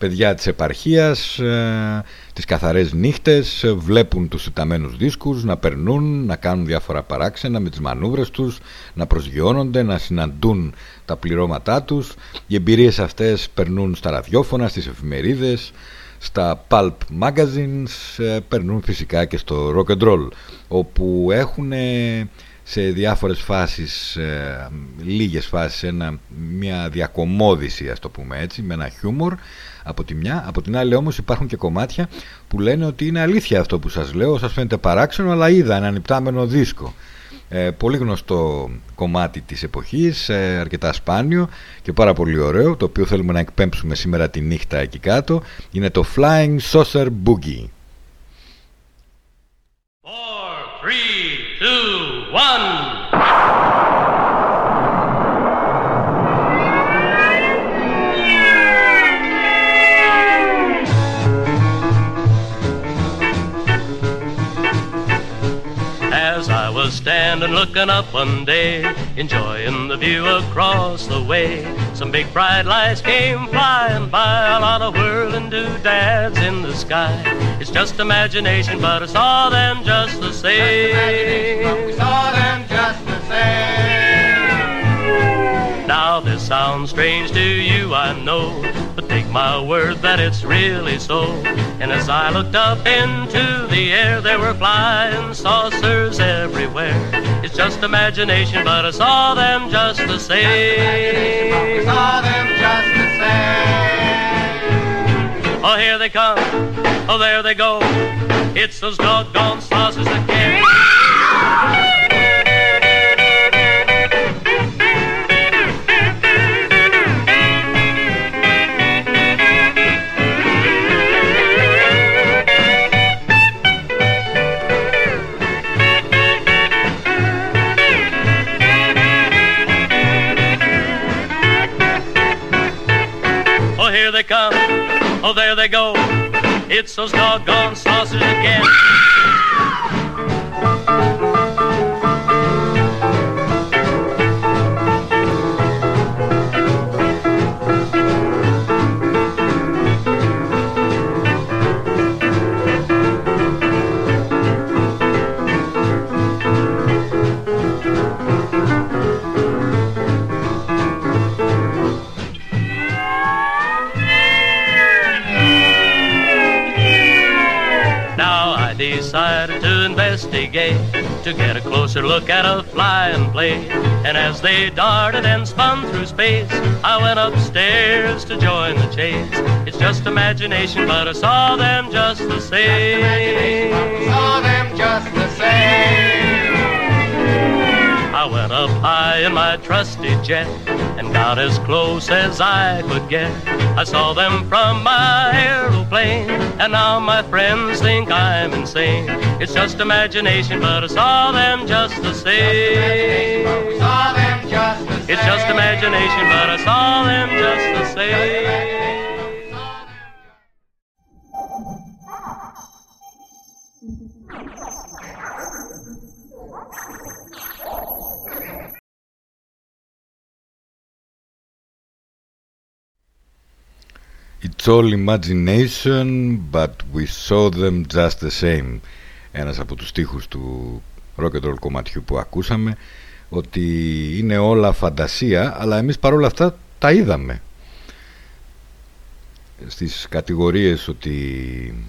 [SPEAKER 1] παιδιά της επαρχίας ε, τις καθαρές νύχτες ε, βλέπουν τους συνταμένους δίσκους να περνούν, να κάνουν διάφορα παράξενα με τις μανούβρες τους να προσγειώνονται, να συναντούν τα πληρώματά τους. Οι εμπειρίες αυτές περνούν στα ραδιόφωνα, στις εφημερίδες στα pulp magazines ε, περνούν φυσικά και στο rock and roll όπου έχουν σε διάφορες φάσεις, λίγες φάσεις, ένα, μια διακομόδηση ας το πούμε έτσι, με ένα χιούμορ από τη μια. Από την άλλη όμως υπάρχουν και κομμάτια που λένε ότι είναι αλήθεια αυτό που σας λέω, σας φαίνεται παράξενο, αλλά είδα έναν υπτάμενο δίσκο. Ε, πολύ γνωστό κομμάτι της εποχής, ε, αρκετά σπάνιο και πάρα πολύ ωραίο, το οποίο θέλουμε να εκπέμψουμε σήμερα τη νύχτα εκεί κάτω, είναι το Flying Saucer Boogie.
[SPEAKER 5] 4, 3, 2, 1... was standing looking up one day, enjoying the view across the way. Some big bright lights came flying by, a lot of whirling doodads in the sky. It's just imagination, but I saw them just the same. Just we saw them just the same. Now this sounds strange to you, I know, my word that it's really so. And as I looked up into the air, there were flying saucers everywhere. It's just imagination, but I saw them just the same. We saw them just the same. Oh, here they come. Oh, there they go. It's those doggone saucers that carry. Come. Oh, there they go. It's those doggone saucers again. Investigate to get a closer look at a flying plane. And as they darted and spun through space, I went upstairs to join the chase. It's just imagination, but I saw them just the same. Saw them just the same. I went up high in my trusty jet and got as close as I could get. I saw them from my aeroplane, and now my friends think I'm insane. It's just imagination, but I saw them just the same. It's just imagination, but I saw them just the same.
[SPEAKER 1] It's all imagination, but we saw them just the same. Ένας από τους στίχους του rock and roll κομματιού που ακούσαμε, ότι είναι όλα φαντασία, αλλά εμείς παρόλα αυτά τα είδαμε. στις κατηγορίες ότι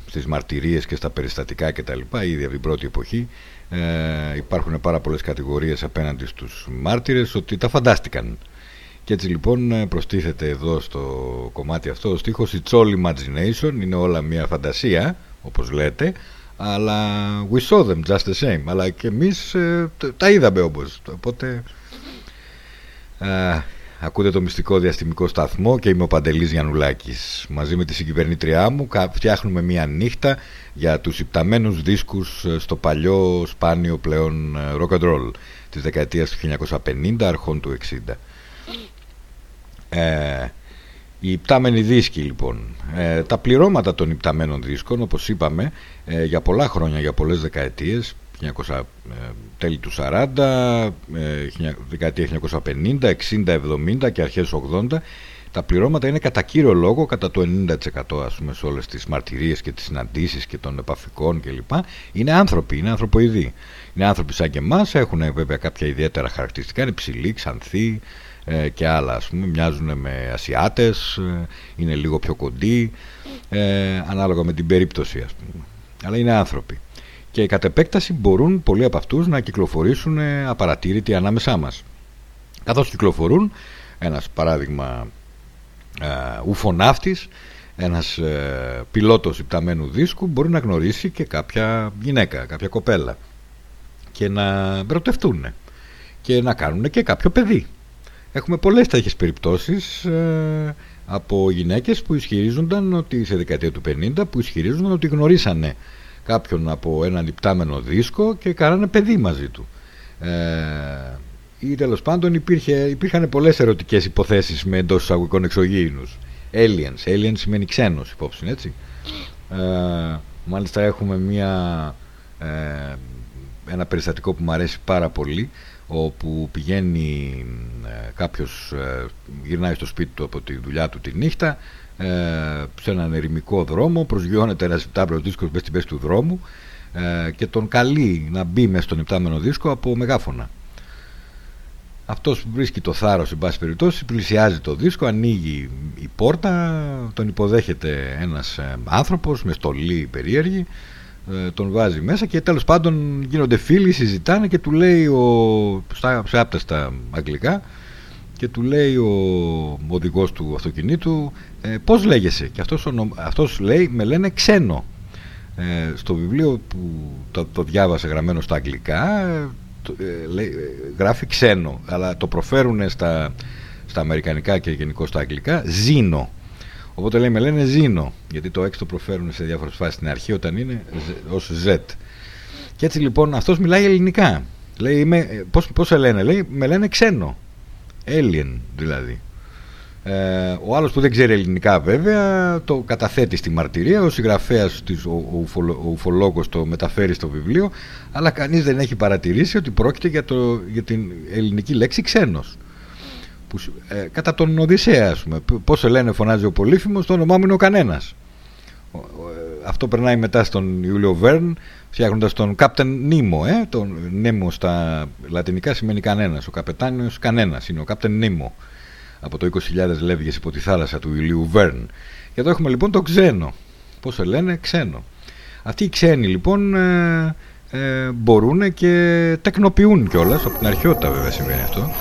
[SPEAKER 1] στις μαρτυρίες και στα περιστατικά και τα λοιπά ήδη από την πρώτη εποχή ε, υπάρχουν πάρα πολλές κατηγορίες απέναντι στους μάρτυρες ότι τα φαντάστηκαν και έτσι λοιπόν ε, προστίθεται εδώ στο κομμάτι αυτό ο στίχος It's all imagination, είναι όλα μια φαντασία όπως λέτε αλλά we saw them just the same. Αλλά και εμείς ε, τα είδαμε όπως οπότε ε, ακούτε το μυστικό διαστημικό σταθμό και είμαι ο Παντελής Γιαννουλάκης. Μαζί με τη συγκυβερνήτριά μου φτιάχνουμε μια νύχτα για τους υπταμένους δίσκους στο παλιό σπάνιο πλέον rock and roll της δεκαετίας του 1950 αρχών του 60 ε, οι υπτάμενοι δίσκοι λοιπόν. Ε, τα πληρώματα των υπταμένων δίσκων όπως είπαμε ε, για πολλά χρόνια, για πολλές δεκαετίες 1900, ε, τέλη του 40 ε, δεκαετία 1950, 60, 70 και αρχές 80 τα πληρώματα είναι κατά κύριο λόγο κατά το 90% ας πούμε σε όλες τις μαρτυρίες και τις συναντήσεις και των επαφικών κλπ είναι άνθρωποι, είναι ανθρωποειδοί είναι άνθρωποι σαν και εμάς, έχουν βέβαια κάποια ιδιαίτερα χαρακτηριστικά είναι ψηλοί, ξανθοί ε, και άλλα ας πούμε μοιάζουν με Ασιάτες ε, είναι λίγο πιο κοντοί ε, ανάλογα με την περίπτωση ας πούμε. Αλλά είναι άνθρωποι. Και κατ' επέκταση μπορούν πολλοί από αυτούς να κυκλοφορήσουν ε, απαρατήρητοι ανάμεσά μας. Καθώς κυκλοφορούν ένας παράδειγμα ε, ουφοναύτης ένας ε, πιλότος υπταμένου δίσκου μπορεί να γνωρίσει και κάποια γυναίκα, κάποια κοπέλα και να ερωτευτούν και να κάνουν και κάποιο παιδί Έχουμε πολλές τέτοιες περιπτώσεις ε, από γυναίκες που ισχυρίζονταν ότι σε δεκαετία του 50 που ισχυρίζονταν ότι γνωρίσανε κάποιον από έναν υπτάμενο δίσκο και κάνανε παιδί μαζί του. Ε, ή τέλος πάντων υπήρχε, υπήρχαν πολλές ερωτικές υποθέσεις με εντός εισαγωγικών εξωγήινους. Aliens. Aliens σημαίνει ξένος υπόψη, έτσι. Ε, μάλιστα έχουμε μια, ε, ένα περιστατικό που μου αρέσει πάρα πολύ όπου πηγαίνει ε, κάποιος, ε, γυρνάει στο σπίτι του από τη δουλειά του τη νύχτα ε, σε έναν ερημικό δρόμο, προσγειώνεται ένας υπτάμενος δίσκος μέσα στην πέση του δρόμου ε, και τον καλεί να μπει μέσα στον υπτάμενο δίσκο από μεγάφωνα. Αυτός που βρίσκει το θάρρος, εν πάση περιπτώσει, πλησιάζει το δίσκο, ανοίγει η πόρτα, τον υποδέχεται ένας ε, άνθρωπος με στολή περίεργη ε, τον βάζει μέσα και τέλος πάντων γίνονται φίλοι, συζητάνε και του λέει ο, στα, σε στα αγγλικά και του λέει ο, ο οδηγός του αυτοκινήτου ε, πώς λέγεσαι; Και αυτός, αυτός λέει με λένε ξένο. Ε, στο βιβλίο που το, το διάβασε γραμμένο στα αγγλικά ε, λέει, γράφει ξένο αλλά το προφέρουν στα, στα αμερικανικά και γενικώ στα αγγλικά ζήνο Οπότε λέει, με λένε Ζήνο, γιατί το X το προφέρουν σε διάφορες φάσεις στην αρχή όταν είναι ως Z. Και έτσι λοιπόν αυτός μιλάει ελληνικά. Λέει, είμαι, ε, πώς, πώς σε λένε, λέει, με λένε ξένο. Alien δηλαδή. Ε, ο άλλος που δεν ξέρει ελληνικά βέβαια το καταθέτει στη μαρτυρία, ο συγγραφέας, της, ο, ο, ο ουφολόγος το μεταφέρει στο βιβλίο, αλλά κανείς δεν έχει παρατηρήσει ότι πρόκειται για, το, για την ελληνική λέξη ξένος που, ε, κατά τον Οδυσσέα ας πούμε. Πώς λένε φωνάζει ο Πολύφημος το όνομά μου είναι ο κανένας. Ε, αυτό περνάει μετά στον Ιούλιο Βέρν φτιάχνοντας τον Captain Nemo ε, τον Nemo στα λατινικά σημαίνει κανένας. Ο καπετάνιος κανένας είναι. Ο Captain Nemo από το 20.000 λεύγες υπό τη θάλασσα του Ιουλίου Βέρν. Και εδώ έχουμε λοιπόν το ξένο. Πώς σε λένε ξένο. Αυτοί οι ξένοι λοιπόν ε, ε, μπορούν και τεκνοποιούν κιόλας. Από την αρχαιότητα βέβαια συμβαίνει αυτό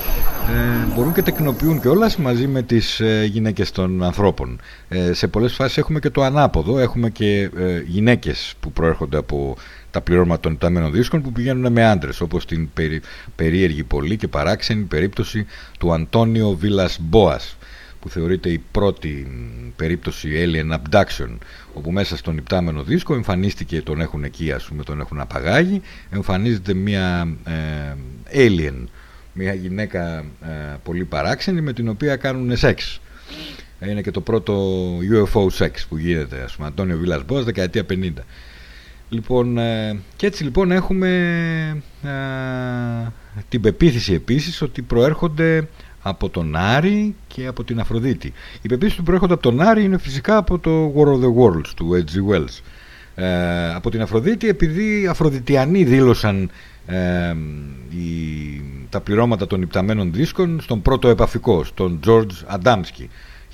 [SPEAKER 1] ε, μπορούν και τεκνοποιούν κιόλας μαζί με τις ε, γυναίκες των ανθρώπων. Ε, σε πολλές φάσεις έχουμε και το ανάποδο, έχουμε και ε, γυναίκες που προέρχονται από τα πληρώματα των υπταμένων δίσκων που πηγαίνουν με άντρες, όπως την περί, περίεργη πολύ και παράξενη περίπτωση του Αντώνιο Βίλας Μπόας, που θεωρείται η πρώτη περίπτωση alien abduction, όπου μέσα στον υπτάμενο δίσκο εμφανίστηκε, τον έχουν εκεί ας πούμε, τον έχουν απαγάγει, εμφανίζεται μια ε, alien, μια γυναίκα ε, πολύ παράξενη με την οποία κάνουν σεξ. Είναι και το πρώτο UFO σεξ που γίνεται, ας πούμε, Αντώνιο Βίλας Μπός, δεκαετία 50. Λοιπόν, ε, και έτσι λοιπόν έχουμε ε, την πεποίθηση επίσης ότι προέρχονται από τον Άρη και από την Αφροδίτη. Η πεποίθηση που προέρχονται από τον Άρη είναι φυσικά από το War of the Worlds του H.G. Wells. Ε, από την Αφροδίτη επειδή οι Αφροδιτιανοί δήλωσαν ε, τα πληρώματα των υπταμένων δίσκων στον πρώτο επαφικό, στον George Adamski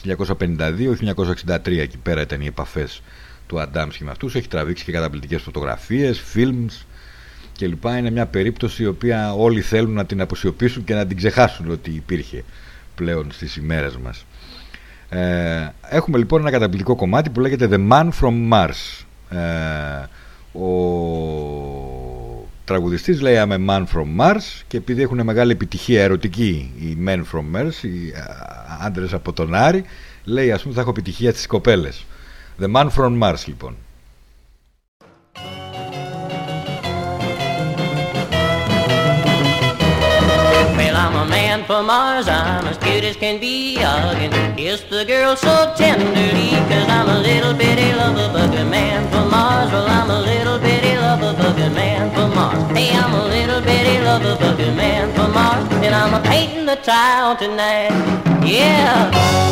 [SPEAKER 1] 1952-1963 εκεί πέρα ήταν οι επαφές του Αντάμσκι με αυτούς έχει τραβήξει και καταπληκτικές φωτογραφίες, films κλπ. Είναι μια περίπτωση η οποία όλοι θέλουν να την αποσιωπήσουν και να την ξεχάσουν ότι υπήρχε πλέον στις ημέρες μας. Ε, έχουμε λοιπόν ένα καταπληκτικό κομμάτι που λέγεται The Man from Mars. Ε, ο τραγουδιστής λέει I'm a man from Mars και επειδή έχουν μεγάλη επιτυχία ερωτική οι men from Mars, οι άντρες από τον Άρη, λέει ας πούμε θα έχω επιτυχία στις κοπέλες. The Man from Mars λοιπόν.
[SPEAKER 6] I'm a man from Mars, I'm as cute as can be. Hugging, kiss the girl so tenderly, cause I'm a little bitty lover bugger man from Mars. Well, I'm a little bitty lover bugger man from Mars. Hey, I'm a little bitty lover bugger man from Mars, and I'm a painting the town tonight. Yeah.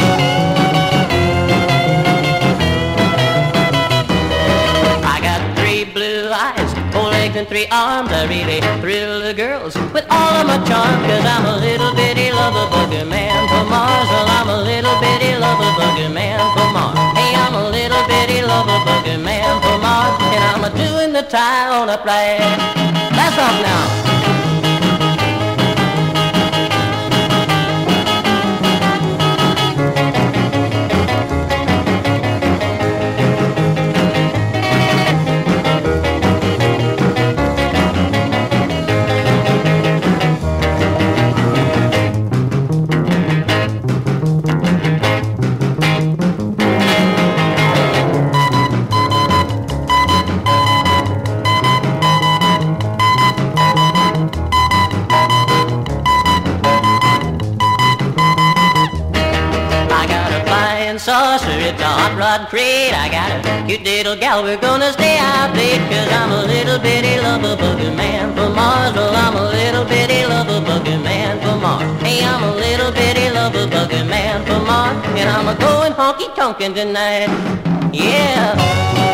[SPEAKER 6] And three arms. I really thrill the girls with all of my charm. Cause I'm a little bitty lover bugger man from Mars. Well, I'm a little bitty lover bugger man from Mars. Hey, I'm a little bitty lover bugger man from Mars. And I'm a doing the town up right. That's off now. I got a cute little gal, we're gonna stay out late. Cause I'm a little bitty lover bugger man from Mars. Well, I'm a little bitty lover bugger man from Mars. Hey, I'm a little bitty lover bugger man from Mars. And I'm a going honky tonkin' tonight. Yeah.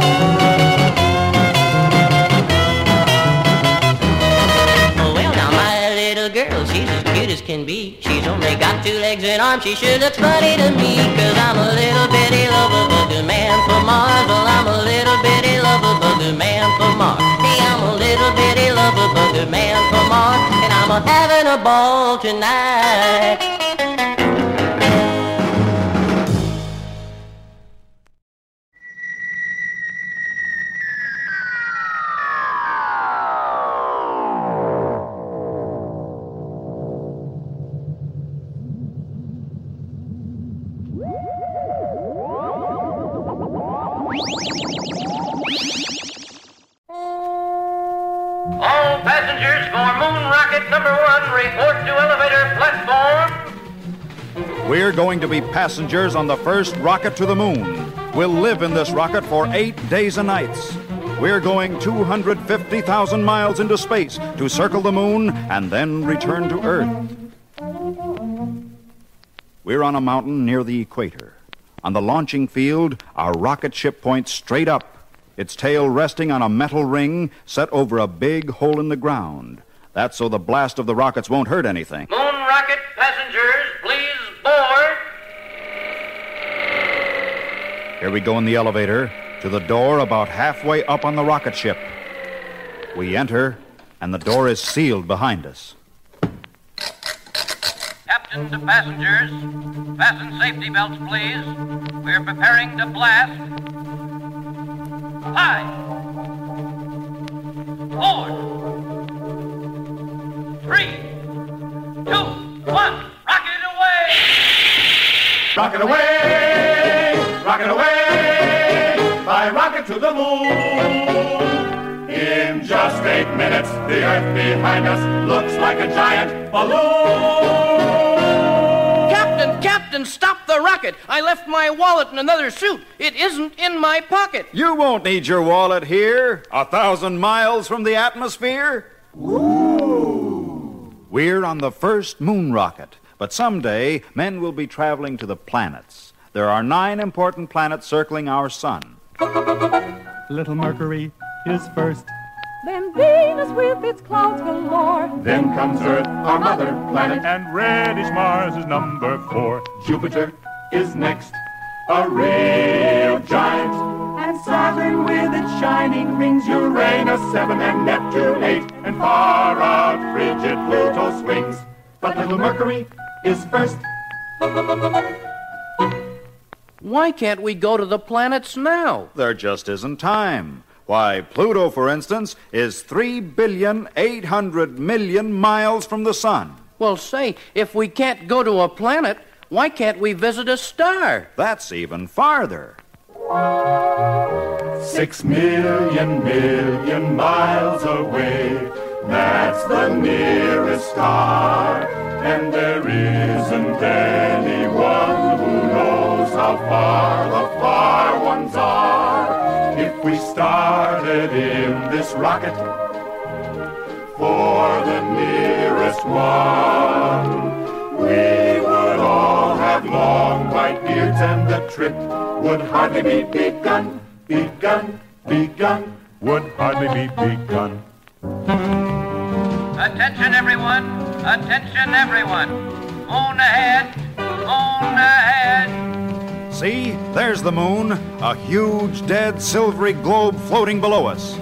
[SPEAKER 6] As can be. She's only got two legs and arms, she sure looks funny to me. Cause I'm a little bitty lover bugger man from Mars. Well, I'm a little bitty lover bugger man from Mars. Hey, I'm a little bitty lover bugger man from Mars. And I'm a having a ball tonight.
[SPEAKER 7] To be passengers on the first rocket to the moon. We'll live in this rocket for eight days and nights. We're going 250,000 miles into space to circle the moon and then return to Earth. We're on a mountain near the equator. On the launching field, our rocket ship points straight up, its tail resting on a metal ring set over a big hole in the ground. That's so the blast of the rockets won't hurt anything.
[SPEAKER 8] Moon rocket passengers, please board.
[SPEAKER 7] Here we go in the elevator to the door about halfway up on the rocket ship. We enter, and the door is sealed behind us.
[SPEAKER 8] Captain to passengers, fasten safety belts, please. We're preparing to blast. Five. Four. Three. Two. One. Rocket away!
[SPEAKER 9] Rocket away! Rocket away! By rocket to the moon! In just eight minutes, the earth behind us looks like a giant balloon!
[SPEAKER 10] Captain, Captain, stop the rocket! I left my wallet in another suit. It isn't in my pocket.
[SPEAKER 7] You won't need your wallet here, a thousand miles from the atmosphere. Ooh. We're on the first moon rocket. But someday, men will be traveling to the planets. There are nine important planets circling our sun.
[SPEAKER 11] Little Mercury is first.
[SPEAKER 12] Then Venus with its clouds galore.
[SPEAKER 9] Then comes Earth, our mother planet.
[SPEAKER 11] And reddish Mars is number four.
[SPEAKER 9] Jupiter, is next. A real giant. And Saturn with its shining rings, Uranus seven and Neptune eight, and far out frigid Pluto swings. But little Mercury is first.
[SPEAKER 10] Why can't we go to the planets now?
[SPEAKER 7] There just isn't time. Why, Pluto, for instance, is three billion eight hundred million miles from the sun.
[SPEAKER 10] Well, say, if we can't go to a planet, why can't we visit a star?
[SPEAKER 7] That's even farther.
[SPEAKER 9] Six million million miles away. That's the nearest star. And there isn't anyone who knows how far the far ones are. If we started in this rocket for the nearest one, we would all have long white beards and the trip would hardly be begun, begun, begun, would hardly be begun.
[SPEAKER 8] Attention, everyone. Attention, everyone. Moon ahead. Moon ahead.
[SPEAKER 7] See, there's the moon, a huge dead silvery globe floating below us.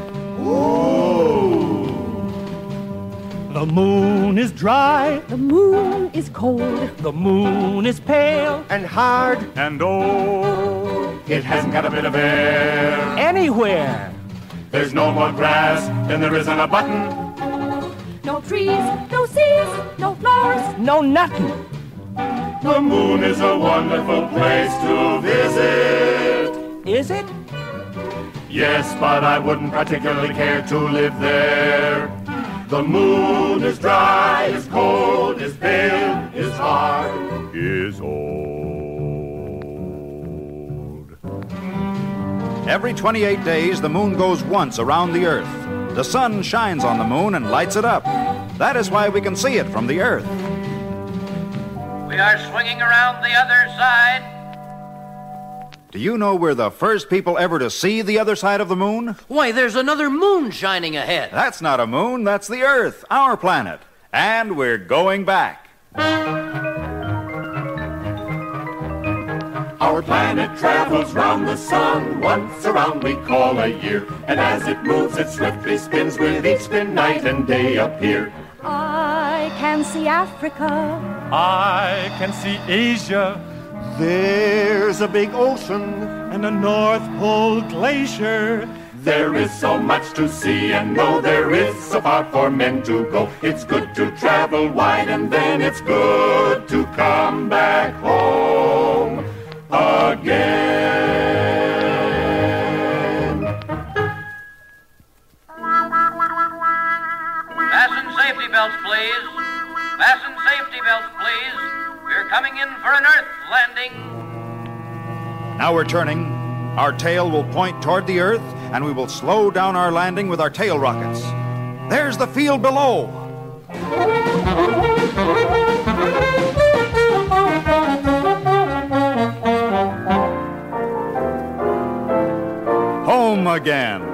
[SPEAKER 13] The moon is dry.
[SPEAKER 14] The moon is cold.
[SPEAKER 13] The moon is pale and hard
[SPEAKER 9] And old. it hasn't got a bit of air.
[SPEAKER 13] anywhere.
[SPEAKER 9] There's no more grass than there is on a button.
[SPEAKER 14] No trees, no seas, no flowers.
[SPEAKER 13] No nothing.
[SPEAKER 9] The moon is a wonderful place to visit.
[SPEAKER 13] Is it?
[SPEAKER 9] Yes, but I wouldn't particularly care to live there. The moon is dry, is cold, is pale, is hard, is old.
[SPEAKER 7] Every 28 days, the moon goes once around the Earth. The sun shines on the moon and lights it up. That is why we can see it from the Earth.
[SPEAKER 8] We are swinging around the other side.
[SPEAKER 7] Do you know we're the first people ever to see the other side of the moon?
[SPEAKER 10] Why, there's another moon shining ahead.
[SPEAKER 7] That's not a moon, that's the Earth, our planet. And we're going back.
[SPEAKER 9] Our planet travels round the sun, once around we call a year. And as it moves, it swiftly spins with each spin night and day up here.
[SPEAKER 14] I can see Africa.
[SPEAKER 13] I can see Asia. There's a big ocean and a North Pole glacier.
[SPEAKER 9] There is so much to see and know, there is so far for men to go. It's good to travel wide and then it's good to come back home again.
[SPEAKER 8] Belts, please. Fasten safety belts, please. We're coming in for an Earth landing.
[SPEAKER 7] Now we're turning. Our tail will point toward the Earth, and we will slow down our landing with our tail rockets. There's the field below. Home again.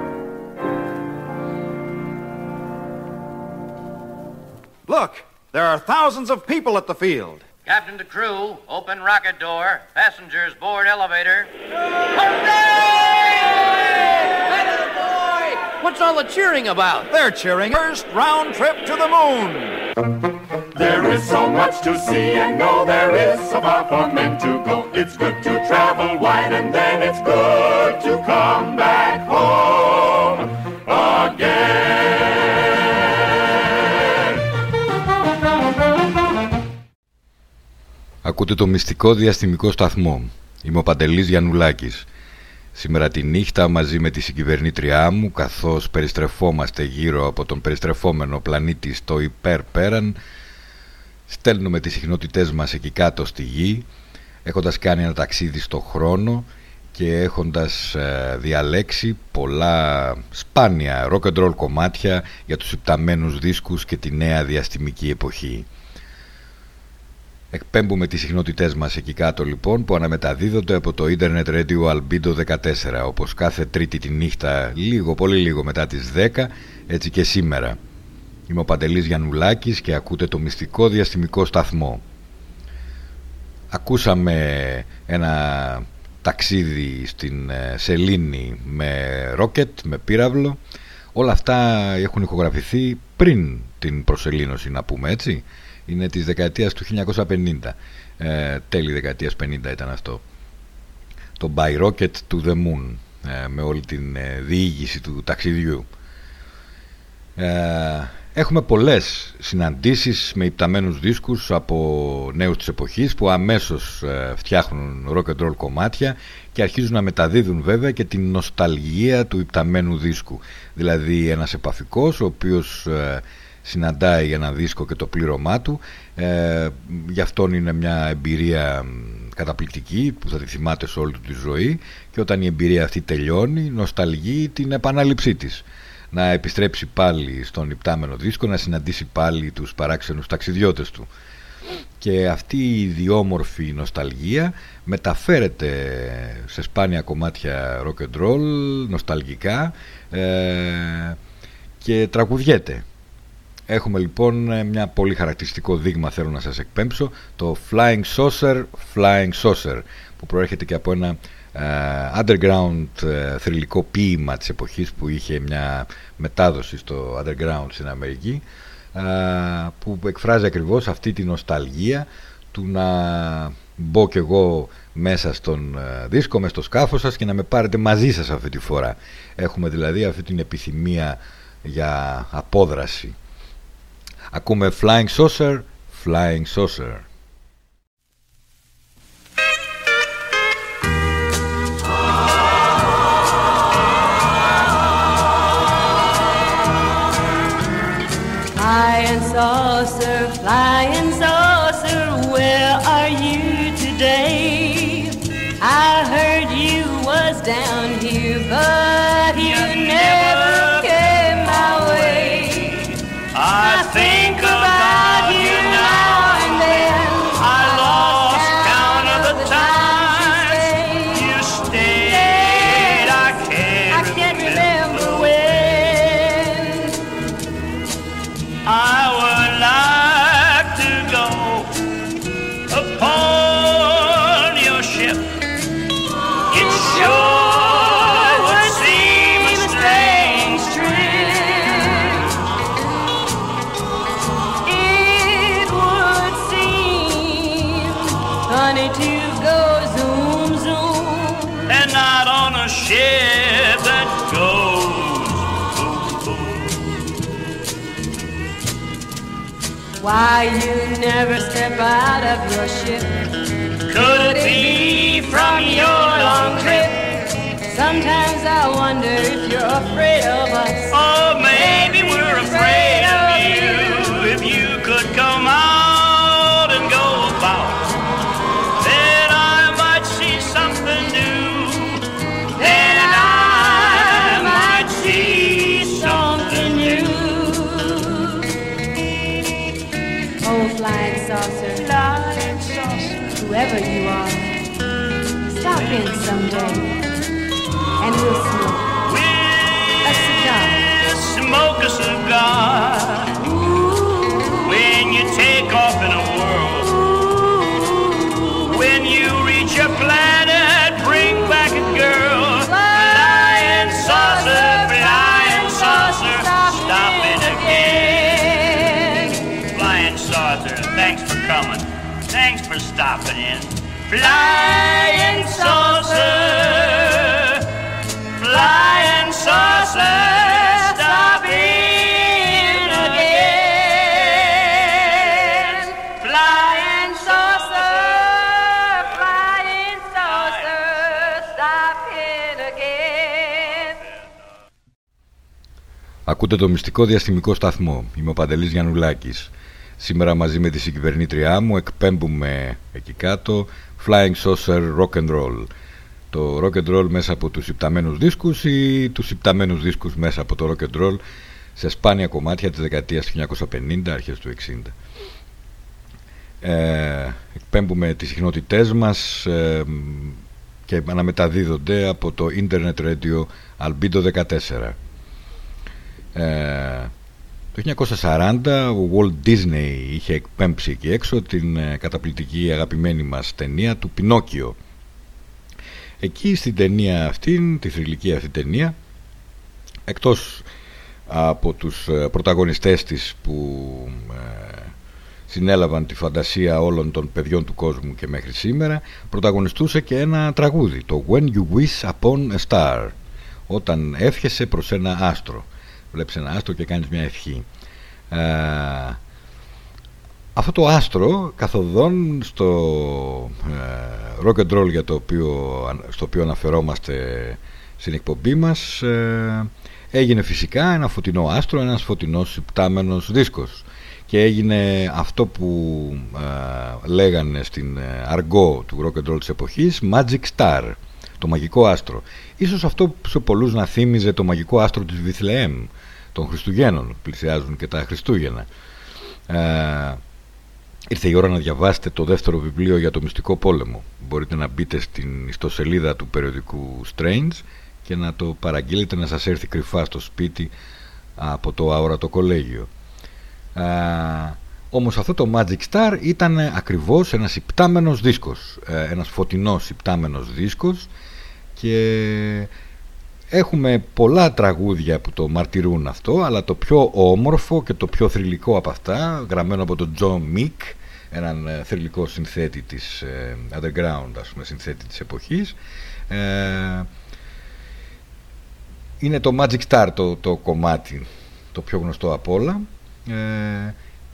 [SPEAKER 7] Look, there are thousands of people at the field.
[SPEAKER 8] Captain to crew, open rocket door. Passengers board elevator.
[SPEAKER 10] What's all the cheering about?
[SPEAKER 7] They're cheering first round trip to the moon.
[SPEAKER 9] There is so much to see and know, there is so far for men to go. It's good to travel wide and then it's good to come back home
[SPEAKER 1] Ακούτε το μυστικό διαστημικό σταθμό. Είμαι ο Παντελής Γιαννουλάκης. Σήμερα τη νύχτα μαζί με τη συγκυβερνήτριά μου, καθώς περιστρεφόμαστε γύρω από τον περιστρεφόμενο πλανήτη στο υπέρ-πέραν, στέλνουμε τις συχνότητές μας εκεί κάτω στη γη, έχοντας κάνει ένα ταξίδι στο χρόνο και έχοντας ε, διαλέξει πολλά σπάνια rock and roll κομμάτια για τους υπταμένους δίσκους και τη νέα διαστημική εποχή. Εκπέμπουμε τις συχνότητές μας εκεί κάτω λοιπόν που αναμεταδίδονται από το Internet Radio Albedo 14 όπως κάθε τρίτη τη νύχτα λίγο πολύ λίγο μετά τις 10 έτσι και σήμερα. Είμαι ο Παντελής Γιαννουλάκης και ακούτε το μυστικό διαστημικό σταθμό. ακούσαμε ένα ταξίδι στην ε, Σελήνη με ρόκετ, με πύραυλο. Όλα αυτά έχουν ηχογραφηθεί πριν την προσελήνωση να πούμε έτσι. Είναι της δεκαετίας του 1950. Ε, τέλη δεκαετίας 50 ήταν αυτό. Το By Rocket to the Moon ε, με όλη την ε, διήγηση του ταξιδιού. Ε, Έχουμε πολλές συναντήσεις με υπταμένους δίσκους από νέους της εποχής που αμέσως ε, φτιάχνουν rock and roll κομμάτια και αρχίζουν να μεταδίδουν βέβαια και την νοσταλγία του υπταμένου δίσκου. Δηλαδή ένας επαφικός ο οποίος ε, συναντάει ένα δίσκο και το πλήρωμά του ε, γι' αυτόν είναι μια εμπειρία καταπληκτική που θα τη θυμάται σε όλη του τη ζωή και όταν η εμπειρία αυτή τελειώνει νοσταλγεί την επανάληψή της να επιστρέψει πάλι στον υπτάμενο δίσκο, να συναντήσει πάλι τους παράξενους ταξιδιώτες του. Και αυτή η ιδιόμορφη νοσταλγία μεταφέρεται σε σπάνια κομμάτια rock and roll, νοσταλγικά ε, και τραγουδιέται. Έχουμε λοιπόν μια πολύ χαρακτηριστικό δείγμα θέλω να σας εκπέμψω το Flying Saucer, Flying Saucer που προέρχεται και από ένα ε, underground uh, θρηλυκό ποίημα της εποχής που είχε μια μετάδοση στο underground στην Αμερική ε, που εκφράζει ακριβώς αυτή τη νοσταλγία του να μπω κι εγώ μέσα στον δίσκο, μέσα στο σκάφος σας και να με πάρετε μαζί σας αυτή τη φορά. Έχουμε δηλαδή αυτή την επιθυμία για απόδραση. Ακούμε Flying Saucer, Flying Saucer.
[SPEAKER 15] Flying saucer, flying Why you never step out of your ship?
[SPEAKER 16] Could it be from your long trip?
[SPEAKER 15] Sometimes I wonder if you're afraid of us.
[SPEAKER 16] Oh, maybe we're afraid of Φλάει! Φλάει
[SPEAKER 15] στο Φλάεν Saucer!
[SPEAKER 1] Ακούτε το μυστικό διαστημικό σταθμό είμαι ο Παντελής Γιάνουλάκη. Σήμερα μαζί με τη συγκυβερνήτριά μου εκπέμπουμε εκεί κάτω Flying Saucer Rock and Roll. Το rock and roll μέσα από τους υπταμένους δίσκους ή τους υπταμένους δίσκους μέσα από το rock and roll σε σπάνια κομμάτια της δεκαετίας του 1950, αρχές του 60. Ε, εκπέμπουμε τις συχνότητές μας ε, και αναμεταδίδονται από το Internet Radio Albedo 14. Ε, Το 1940 ο Walt Disney είχε εκπέμψει εκεί έξω την ε, καταπληκτική αγαπημένη μας ταινία του Πινόκιο. Εκεί στην ταινία αυτή, τη θρηλυκή αυτή ταινία, εκτός από τους ε, πρωταγωνιστές της που ε, συνέλαβαν τη φαντασία όλων των παιδιών του κόσμου και μέχρι σήμερα, πρωταγωνιστούσε και ένα τραγούδι, το When You Wish Upon a Star, όταν εύχεσαι προς ένα άστρο βλέπεις ένα άστρο και κάνεις μια ευχή ε, αυτό το άστρο καθοδόν στο ε, rock and roll για το οποίο, στο οποίο αναφερόμαστε στην εκπομπή μας ε, έγινε φυσικά ένα φωτεινό άστρο, ένας φωτεινός υπτάμενος δίσκος και έγινε αυτό που ε, λέγανε στην αργό του rock and roll της εποχής Magic Star, το μαγικό άστρο. Ίσως αυτό σε πολλούς να θύμιζε το μαγικό άστρο της Βιθλεέμ των Χριστουγέννων. Πλησιάζουν και τα Χριστούγεννα. Ε, ήρθε η ώρα να διαβάσετε το δεύτερο βιβλίο για το μυστικό πόλεμο. Μπορείτε να μπείτε στην ιστοσελίδα του περιοδικού Strange και να το παραγγείλετε να σας έρθει κρυφά στο σπίτι από το αόρατο κολέγιο. Ε, όμως αυτό το Magic Star ήταν ακριβώς ένας υπτάμενος δίσκος, ε, ένας φωτεινός υπτάμενος δίσκος και Έχουμε πολλά τραγούδια που το μαρτυρούν αυτό, αλλά το πιο όμορφο και το πιο θρηλυκό από αυτά, γραμμένο από τον Τζο Μικ, έναν ε, θρηλυκό συνθέτη της ε, underground, ας πούμε, συνθέτη της εποχής, ε, είναι το Magic Star το, το κομμάτι, το πιο γνωστό από όλα.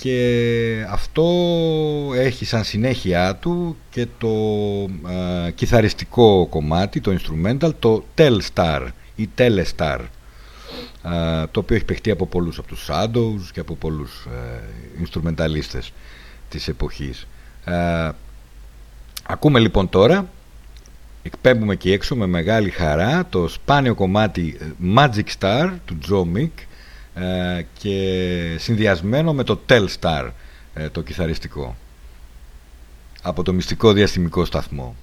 [SPEAKER 1] Ε, και αυτό έχει σαν συνέχεια του και το ε, κιθαριστικό κομμάτι, το instrumental, το Telstar η Telestar το οποίο έχει παιχτεί από πολλούς από τους Shadows και από πολλούς ε, της εποχής. Ακούμε λοιπόν τώρα εκπέμπουμε και έξω με μεγάλη χαρά το σπάνιο κομμάτι ε, Magic Star του Joe Mick ε, και συνδυασμένο με το Telstar ε, το κιθαριστικό από το μυστικό διαστημικό σταθμό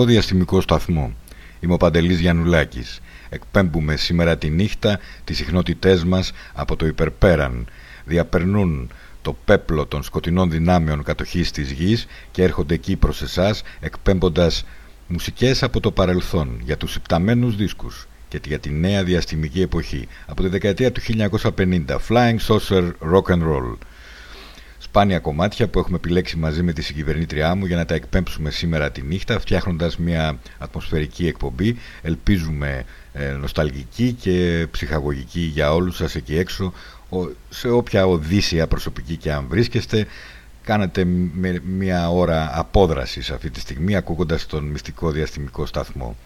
[SPEAKER 1] Ακούτε το μυστικό διαστημικό σταθμό. Είμαι ο Παντελής Γιαννουλάκης. Εκπέμπουμε σήμερα τη νύχτα τις συχνότητές μας από το υπερπέραν. Διαπερνούν το πέπλο των σκοτεινών δυνάμεων κατοχής της γης και έρχονται εκεί προς εσάς εκπέμποντας μουσικές από το παρελθόν για τους υπταμένους δίσκους και για τη νέα διαστημική εποχή από τη δεκαετία του 1950 Flying Saucer Rock and Roll σπάνια κομμάτια που έχουμε επιλέξει μαζί με τη συγκυβερνήτριά μου για να τα εκπέμψουμε σήμερα τη νύχτα φτιάχνοντας μια ατμοσφαιρική εκπομπή. Ελπίζουμε ε, νοσταλγική και ψυχαγωγική για όλους σας εκεί έξω ο- σε όποια οδύσσια προσωπική και αν βρίσκεστε. Κάνετε με μια ώρα απόδρασης αυτή τη στιγμή ακούγοντας τον μυστικό διαστημικό σταθμό.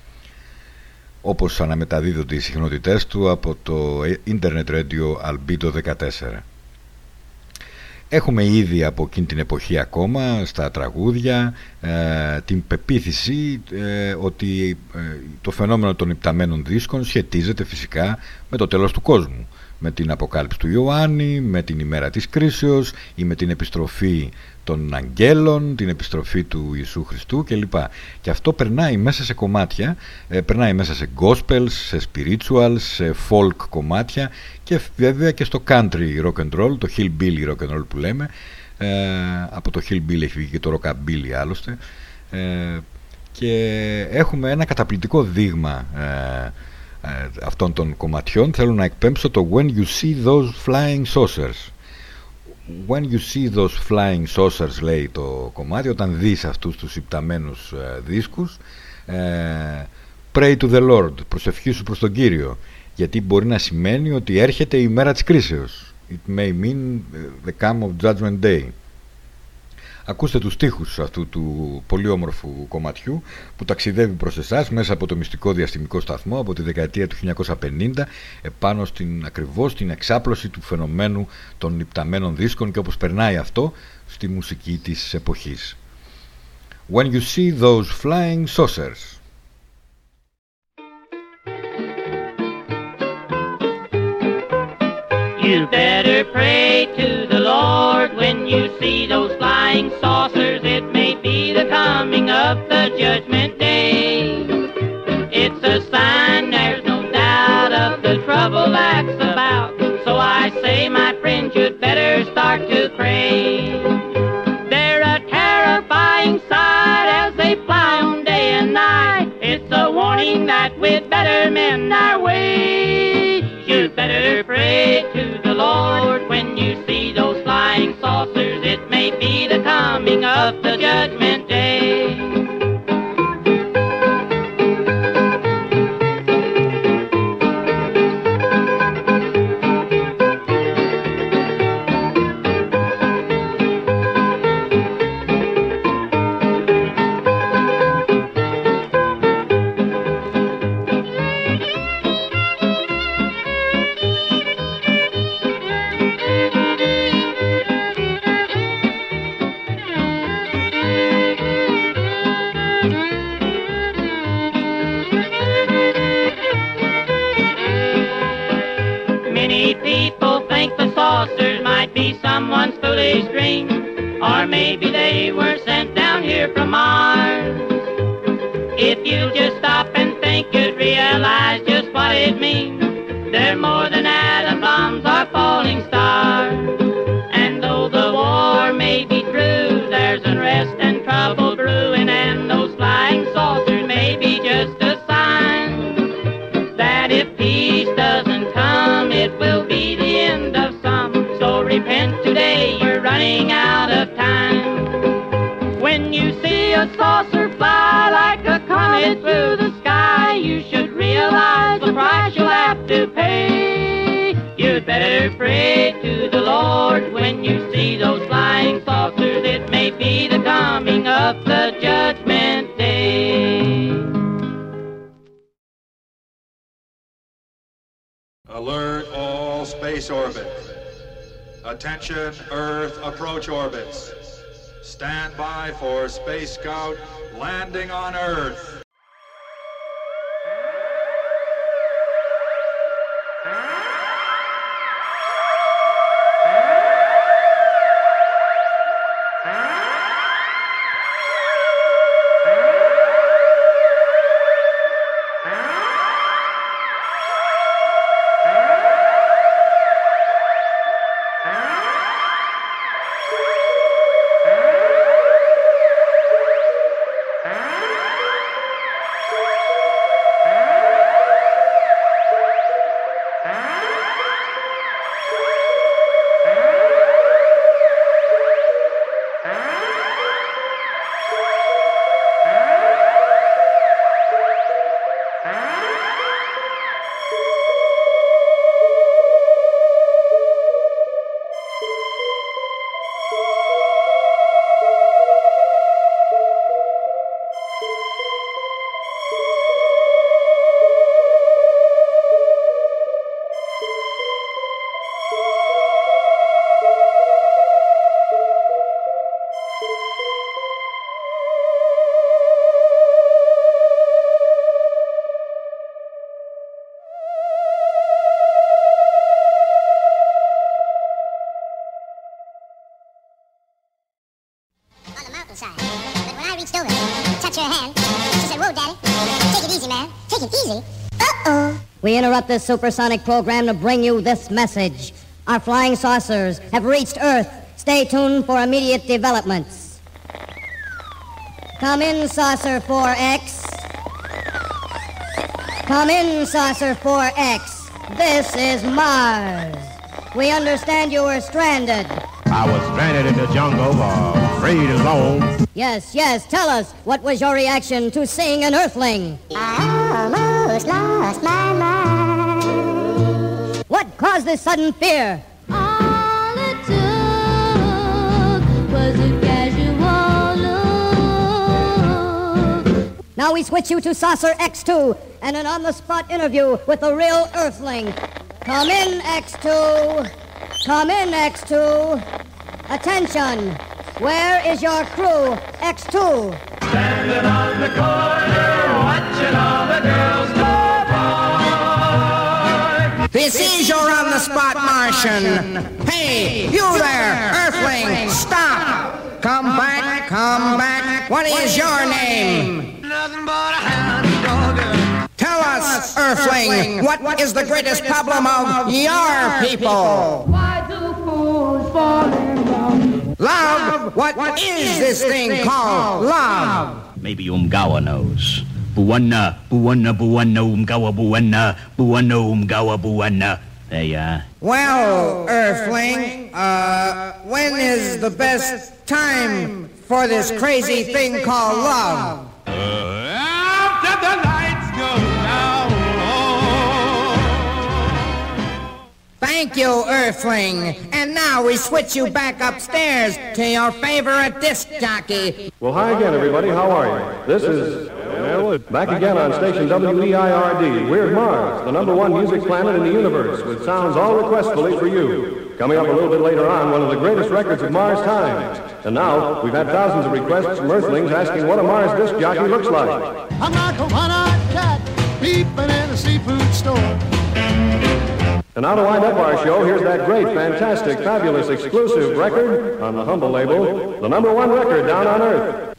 [SPEAKER 1] Όπως αναμεταδίδονται οι συχνότητές του από το Internet Radio Albedo 14. Έχουμε ήδη από εκείνη την εποχή ακόμα στα τραγούδια ε, την πεποίθηση ε, ότι ε, το φαινόμενο των υπταμένων δίσκων σχετίζεται φυσικά με το τέλος του κόσμου. Με την αποκάλυψη του Ιωάννη, με την ημέρα της κρίσεως ή με την επιστροφή των αγγέλων, την επιστροφή του Ιησού Χριστού κλπ. Και αυτό περνάει μέσα σε κομμάτια, ε, περνάει μέσα σε gospels, σε spirituals, σε folk κομμάτια και βέβαια και στο country rock and roll, το hillbilly rock and roll που λέμε. Ε, από το hillbilly έχει βγει και το rockabilly άλλωστε. Ε, και έχουμε ένα καταπληκτικό δείγμα ε, ε, αυτών των κομματιών. Θέλω να εκπέμψω το When You See Those Flying Saucers. When you see those flying saucers λέει το κομμάτι όταν δεις αυτούς τους υπταμένους ε, δίσκους ε, pray to the Lord προσευχήσου προς τον Κύριο. Γιατί μπορεί να σημαίνει ότι έρχεται η μέρα της κρίσεως. It may mean the come of judgment day Ακούστε τους στίχους αυτού του πολύ όμορφου κομματιού που ταξιδεύει προς εσάς μέσα από το μυστικό διαστημικό σταθμό από τη δεκαετία του 1950 επάνω στην ακριβώς την εξάπλωση του φαινομένου των υπταμένων δίσκων και όπως περνάει αυτό στη μουσική της εποχής. When you see those flying saucers
[SPEAKER 17] You better pray to the Lord see those flying saucers. It may be the coming of the judgment day. It's a sign there's no doubt of the trouble that's about. So I say, my friend, you'd better start to pray. They're a terrifying sight as they fly on day and night. It's a warning that we'd better mend our ways. You'd better pray to the Lord when you see the coming of the judgment Or maybe they were sent down here from Mars. If you just stop and think, you'd realize just what it means. They're more than atom bombs or falling stars. And though the war may be true, there's unrest and trouble brewing, and those flying saucers may be just a sign that if peace doesn't come, it will be the end of some. So repent today, running out of time. When you see a saucer fly like a comet through the sky, you should realize the price you'll have to pay. You'd better pray to the Lord when you see those flying saucers. It may be the coming of the judgment day.
[SPEAKER 7] Alert all space orbits. Attention Earth approach orbits. Stand by for Space Scout landing on Earth.
[SPEAKER 18] Interrupt this supersonic program to bring you this message. Our flying saucers have reached Earth. Stay tuned for immediate developments. Come in, Saucer 4X. Come in, Saucer 4X. This is Mars. We understand you were stranded.
[SPEAKER 19] I was stranded in the jungle, uh, afraid alone.
[SPEAKER 18] Yes, yes, tell us, what was your reaction to seeing an Earthling?
[SPEAKER 20] I almost lost my mind.
[SPEAKER 18] What caused this sudden fear?
[SPEAKER 21] All it took was a casual look.
[SPEAKER 18] Now we switch you to Saucer X2 and an on-the-spot interview with the real Earthling. Come in, X2. Come in, X2. Attention. Where is your crew, X2?
[SPEAKER 9] Standing on the corner, watching all the girls
[SPEAKER 22] This is your on the spot Martian. Hey, you there, Earthling, stop. Come back, come back. What is your name?
[SPEAKER 9] Nothing but a hound dog.
[SPEAKER 22] Tell us, Earthling, what is the greatest problem of your people?
[SPEAKER 21] Why do fools fall in love?
[SPEAKER 22] Love? What is this thing called love?
[SPEAKER 23] Maybe Umgawa knows. Buwana, buwana, buwana, umgawa, buwana, buwana, umgawa, buwana. There you are.
[SPEAKER 22] Well, Earthling, uh, when is the best time for this crazy thing called love? Thank you, Earthling. And now we switch you back upstairs to your favorite disc jockey.
[SPEAKER 24] Well, hi again, everybody. How are you? This is well, back again on station WEIRD, Weird Mars, the number one music planet in the universe, with sounds all requestfully for you. Coming up a little bit later on, one of the greatest records of Mars times. And now, we've had thousands of requests from Earthlings asking what a Mars disc jockey looks like.
[SPEAKER 25] I'm like a one-eyed cat peeping in a seafood store.
[SPEAKER 24] And now to wind up our show, here's that great, fantastic, fabulous, exclusive record on the humble label, the number one record down on earth.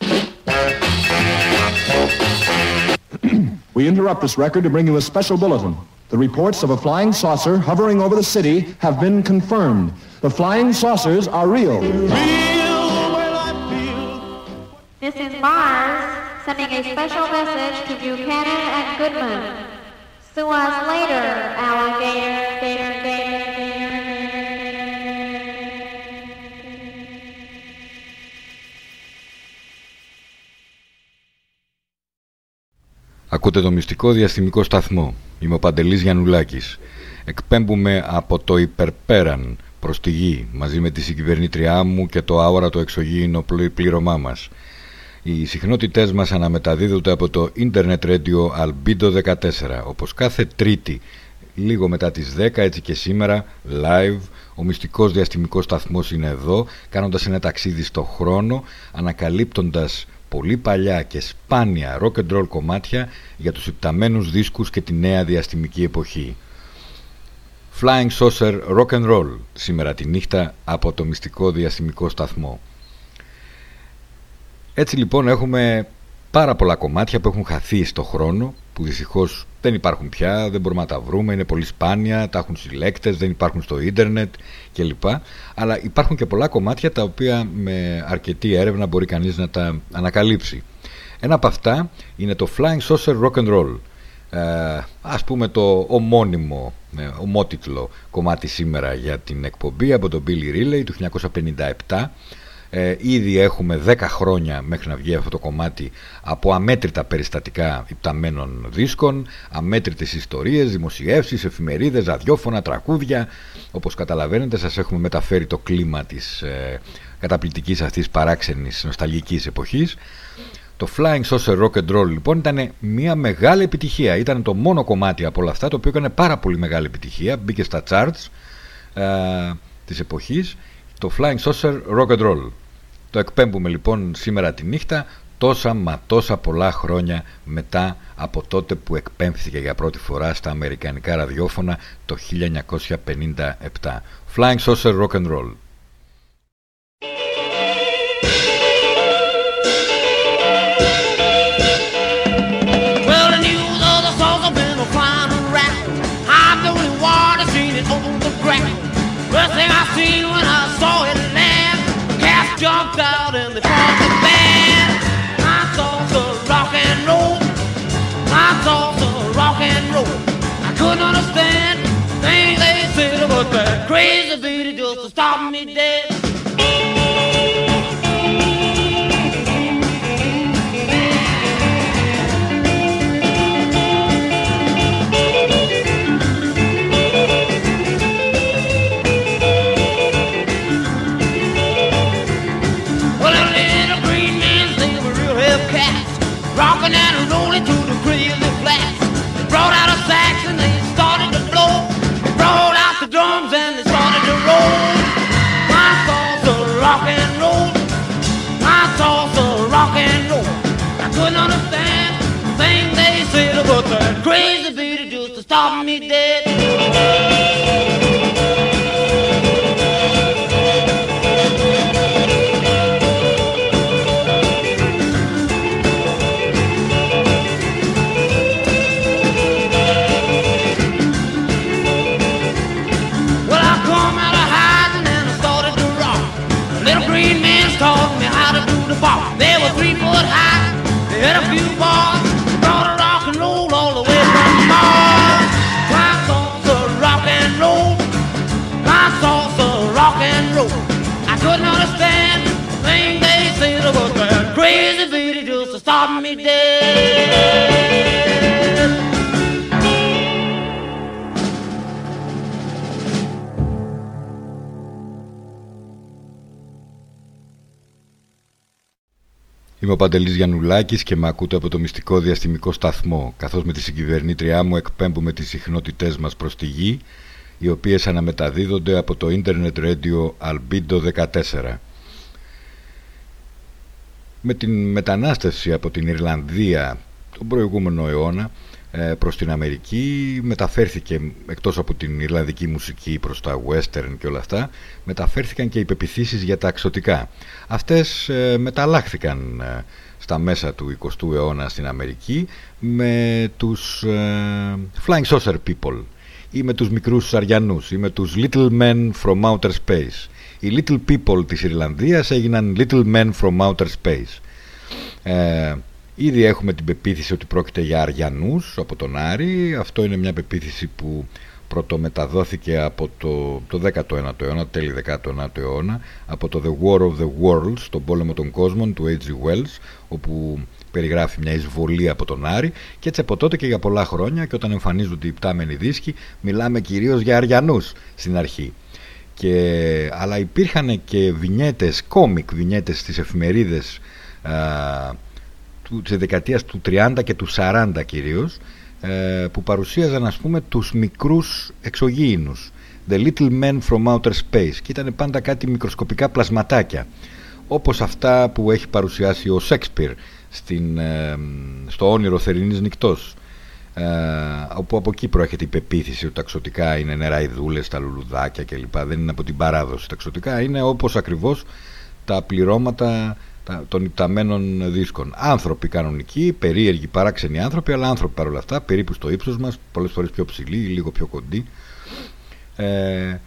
[SPEAKER 25] We interrupt this record to bring you a special bulletin. The reports of a flying saucer hovering over the city have been confirmed. The flying saucers are real.
[SPEAKER 26] This is Mars sending a special message to Buchanan and Goodman. Sue us later, alligator, gator, gator,
[SPEAKER 1] Ακούτε το μυστικό διαστημικό σταθμό. Είμαι ο Παντελής Γιαννουλάκης. Εκπέμπουμε από το υπερπέραν προς τη γη μαζί με τη συγκυβερνήτριά μου και το άορατο εξωγήινο πλη- πλήρωμά μας. Οι συχνότητές μας αναμεταδίδονται από το Internet Radio Albedo 14 όπως κάθε τρίτη λίγο μετά τις 10 έτσι και σήμερα live ο μυστικός διαστημικός σταθμός είναι εδώ κάνοντας ένα ταξίδι στο χρόνο ανακαλύπτοντας πολύ παλιά και σπάνια rock and roll κομμάτια για τους υπταμένους δίσκους και τη νέα διαστημική εποχή. Flying Saucer Rock and Roll σήμερα τη νύχτα από το μυστικό διαστημικό σταθμό. Έτσι λοιπόν έχουμε πάρα πολλά κομμάτια που έχουν χαθεί στο χρόνο που δυστυχώς δεν υπάρχουν πια, δεν μπορούμε να τα βρούμε, είναι πολύ σπάνια, τα έχουν συλλέκτες, δεν υπάρχουν στο ίντερνετ κλπ. Αλλά υπάρχουν και πολλά κομμάτια τα οποία με αρκετή έρευνα μπορεί κανείς να τα ανακαλύψει. Ένα από αυτά είναι το Flying Saucer Rock and Roll. Ε, ας πούμε το ομώνυμο, ε, ομότιτλο κομμάτι σήμερα για την εκπομπή από τον Billy Riley του 1957 ε, ήδη έχουμε 10 χρόνια μέχρι να βγει αυτό το κομμάτι από αμέτρητα περιστατικά υπταμένων δίσκων, αμέτρητες ιστορίες, δημοσιεύσεις, εφημερίδες, ραδιόφωνα, τραγούδια. Όπως καταλαβαίνετε σας έχουμε μεταφέρει το κλίμα της ε, καταπληκτικής αυτής παράξενης νοσταλγικής εποχής. Το Flying Saucer Rock and Roll λοιπόν ήταν μια μεγάλη επιτυχία. Ήταν το μόνο κομμάτι από όλα αυτά το οποίο έκανε πάρα πολύ μεγάλη επιτυχία. Μπήκε στα charts ε, της εποχής. Το Flying Saucer Rock and Roll. Το εκπέμπουμε λοιπόν σήμερα τη νύχτα τόσα μα τόσα πολλά χρόνια μετά από τότε που εκπέμφθηκε για πρώτη φορά στα αμερικανικά ραδιόφωνα το 1957, Flying saucer rock and roll.
[SPEAKER 27] Jumped out and they formed the band. I saw the rock and roll. I saw the rock and roll. I couldn't understand the things they said about that crazy beat just to stop me dead. The bop. They were three foot high. They had a few bars.
[SPEAKER 1] Είμαι ο Παντελής Γιαννουλάκης και με ακούτε από το μυστικό διαστημικό σταθμό, καθώς με τη συγκυβερνήτριά μου εκπέμπουμε τις συχνότητές μας προς τη γη, οι οποίες αναμεταδίδονται από το Internet Radio Albedo 14. Με την μετανάστευση από την Ιρλανδία τον προηγούμενο αιώνα, ε, προς την Αμερική. Μεταφέρθηκε εκτός από την Ιρλανδική μουσική προς τα western και όλα αυτά μεταφέρθηκαν και οι πεπιθήσεις για τα αξιωτικά αυτές ε, μεταλλάχθηκαν ε, στα μέσα του 20ου αιώνα στην Αμερική με τους Flying Saucer People ή με τους μικρούς Αριανούς ή με τους Little Men from Outer Space. Οι Little People της Ιρλανδίας έγιναν Little Men from Outer Space Ήδη έχουμε την πεποίθηση ότι πρόκειται για Αριανούς από τον Άρη. Αυτό είναι μια πεποίθηση που πρωτομεταδόθηκε από το, το 19ο αιώνα, τέλη 19ο αιώνα, από το The War of the Worlds, τον πόλεμο των κόσμων του H.G. Wells, όπου περιγράφει μια εισβολή από τον Άρη και έτσι από τότε και για πολλά χρόνια και όταν εμφανίζονται οι πτάμενοι δίσκοι μιλάμε κυρίως για Αριανούς στην αρχή. Και, αλλά υπήρχαν και βινιέτες, κόμικ βινιέτες στις εφημερίδες του, της δεκαετίας του 30 και του 40 κυρίως ε, που παρουσίαζαν ας πούμε τους μικρούς εξωγήινους The Little Men from Outer Space και ήταν πάντα κάτι μικροσκοπικά πλασματάκια όπως αυτά που έχει παρουσιάσει ο Σέξπιρ στην, ε, στο όνειρο θερινής νυχτός ε, όπου από εκεί προέρχεται η πεποίθηση ότι τα ξωτικά είναι νεραϊδούλες, τα λουλουδάκια κλπ. Δεν είναι από την παράδοση. Τα ξωτικά είναι όπως ακριβώς τα πληρώματα των υπταμένων δίσκων. Άνθρωποι κανονικοί, περίεργοι, παράξενοι άνθρωποι, αλλά άνθρωποι παρόλα αυτά, περίπου στο ύψος μας, πολλές φορές πιο ψηλοί ή λίγο πιο κοντοί. Ε,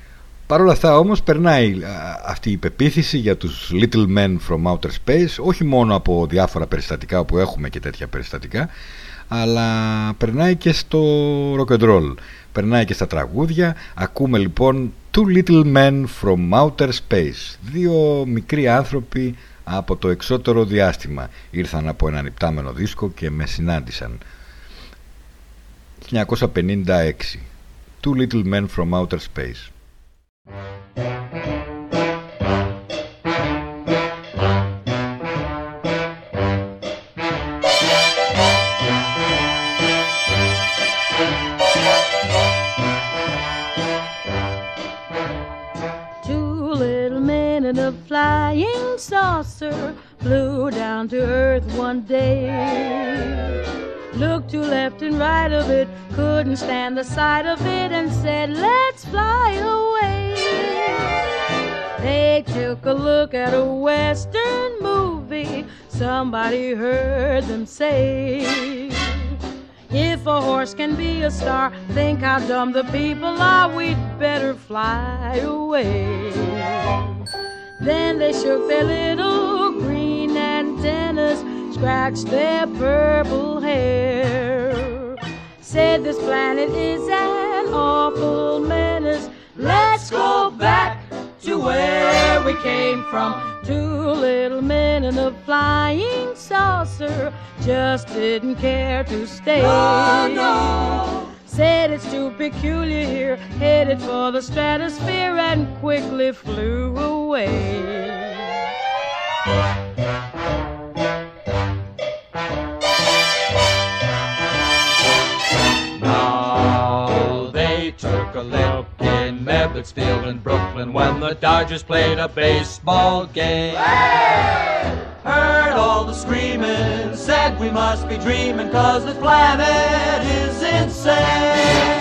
[SPEAKER 1] Παρ' όλα αυτά όμως περνάει αυτή η πεποίθηση για τους little men from outer space όχι μόνο από διάφορα περιστατικά που έχουμε και τέτοια περιστατικά αλλά περνάει και στο rock and roll περνάει και στα τραγούδια ακούμε λοιπόν Two Little Men from Outer Space δύο μικροί άνθρωποι από το εξώτερο διάστημα. Ήρθαν από έναν υπτάμενο δίσκο και με συνάντησαν. 1956 Two Little Men from Outer Space
[SPEAKER 28] saucer flew down to earth one day. Looked to left and right of it, couldn't stand the sight of it, and said, Let's fly away. They took a look at a western movie, somebody heard them say. If a horse can be a star, think how dumb the people are, we'd better fly away. Then they shook their little green antennas, scratched their purple hair. Said this planet is an awful menace. Let's go back to where we came from. Two little men in a flying saucer just didn't care to stay. Oh, no, no. Said it's too peculiar here, headed for the stratosphere and quickly flew away.
[SPEAKER 29] Now they took a look in Medlicks Field in Brooklyn when the Dodgers played a baseball game. Heard all the screaming, said we must be dreaming, cause the planet is insane.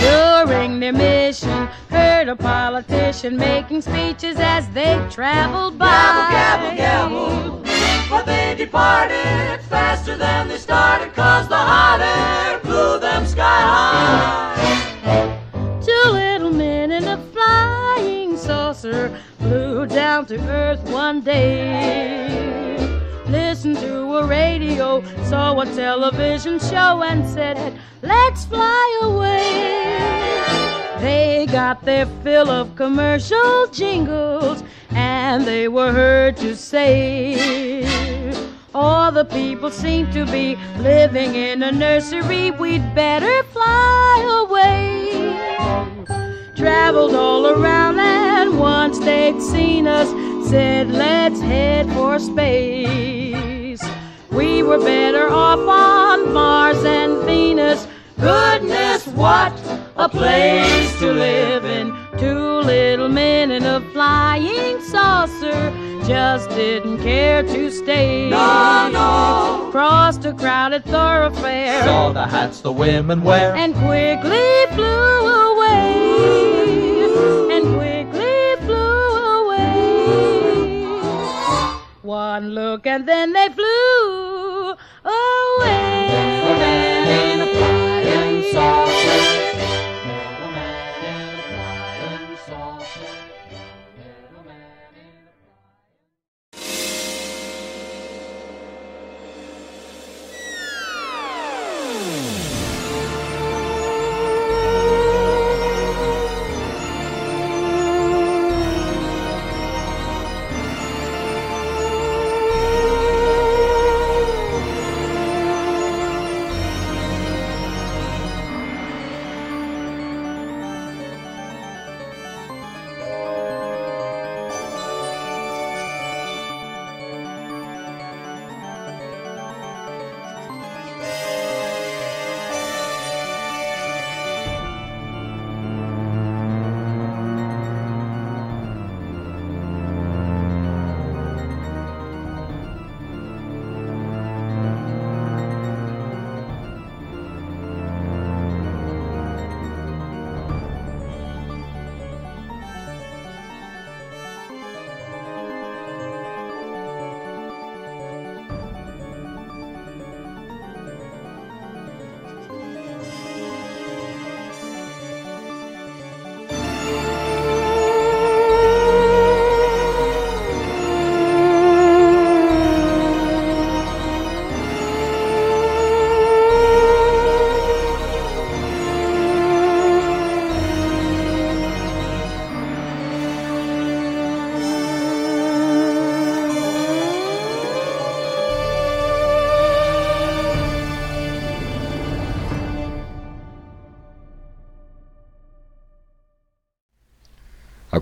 [SPEAKER 28] During their mission, heard a politician making speeches as they traveled by.
[SPEAKER 29] Gabble, gabble, gabble. But they departed faster than they started, cause the hot air blew them sky high.
[SPEAKER 28] Two little men in a flying saucer flew down to earth one day. Listened to a radio, saw a television show, and said, Let's fly away. They got their fill of commercial jingles, and they were heard to say, All the people seem to be living in a nursery, we'd better fly away traveled all around once they'd seen us said let's head for space we were better off on mars and venus Goodness, what a place to live in. Two little men in a flying saucer just didn't care to stay.
[SPEAKER 29] No, no.
[SPEAKER 28] Crossed a crowded thoroughfare
[SPEAKER 29] Saw the hats the women wear.
[SPEAKER 28] and quickly One look and then they flew away.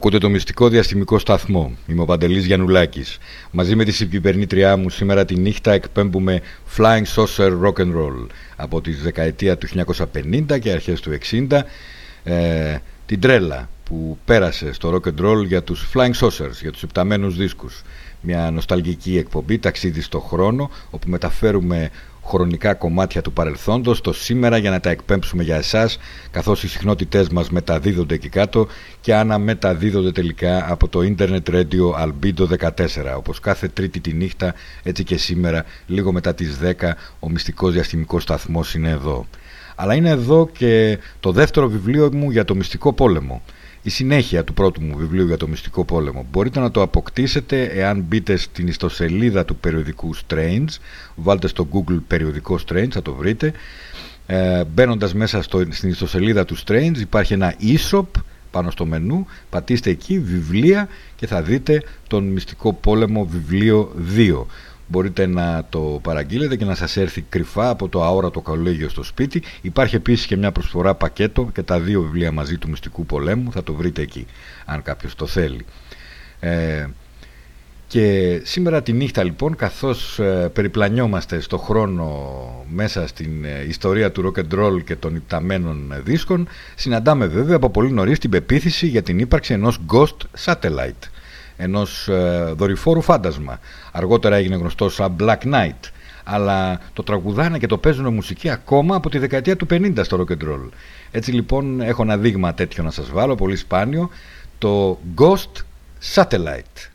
[SPEAKER 1] Ακούτε το μυστικό διαστημικό σταθμό. Είμαι ο Παντελής Γιαννουλάκης. Μαζί με τη συμπιπερνήτριά μου σήμερα τη νύχτα εκπέμπουμε Flying Saucer Rock and Roll από τη δεκαετία του 1950 και αρχές του 60 ε, την τρέλα που πέρασε στο rock and roll για τους Flying Saucers, για τους υπταμένους δίσκους. Μια νοσταλγική εκπομπή, ταξίδι στο χρόνο, όπου μεταφέρουμε χρονικά κομμάτια του παρελθόντος το σήμερα για να τα εκπέμψουμε για εσάς καθώς οι συχνότητές μας μεταδίδονται εκεί κάτω και αναμεταδίδονται τελικά από το Internet Radio Albedo 14 όπως κάθε τρίτη τη νύχτα έτσι και σήμερα λίγο μετά τις 10 ο μυστικός διαστημικός σταθμός είναι εδώ. Αλλά είναι εδώ και το δεύτερο βιβλίο μου για το μυστικό πόλεμο η συνέχεια του πρώτου μου βιβλίου για το μυστικό πόλεμο. Μπορείτε να το αποκτήσετε εάν μπείτε στην ιστοσελίδα του περιοδικού Strange, βάλτε στο Google περιοδικό Strange, θα το βρείτε. Ε, μπαίνοντας μέσα στο, στην ιστοσελίδα του Strange υπάρχει ένα e-shop πάνω στο μενού, πατήστε εκεί βιβλία και θα δείτε τον μυστικό πόλεμο βιβλίο 2 μπορείτε να το παραγγείλετε και να σας έρθει κρυφά από το αόρατο κολέγιο στο σπίτι. Υπάρχει επίσης και μια προσφορά πακέτο και τα δύο βιβλία μαζί του Μυστικού Πολέμου, θα το βρείτε εκεί, αν κάποιος το θέλει. Ε, και σήμερα τη νύχτα λοιπόν, καθώς ε, περιπλανιόμαστε στο χρόνο μέσα στην ε, ιστορία του rock and roll και των υπταμένων δίσκων, συναντάμε βέβαια από πολύ νωρίς την πεποίθηση για την ύπαρξη ενός Ghost Satellite ενός ε, δορυφόρου φάντασμα. Αργότερα έγινε γνωστό σαν Black Knight. Αλλά το τραγουδάνε και το παίζουν μουσική ακόμα από τη δεκαετία του 50 στο rock and roll. Έτσι λοιπόν έχω ένα δείγμα τέτοιο να σας βάλω, πολύ σπάνιο, το Ghost Satellite.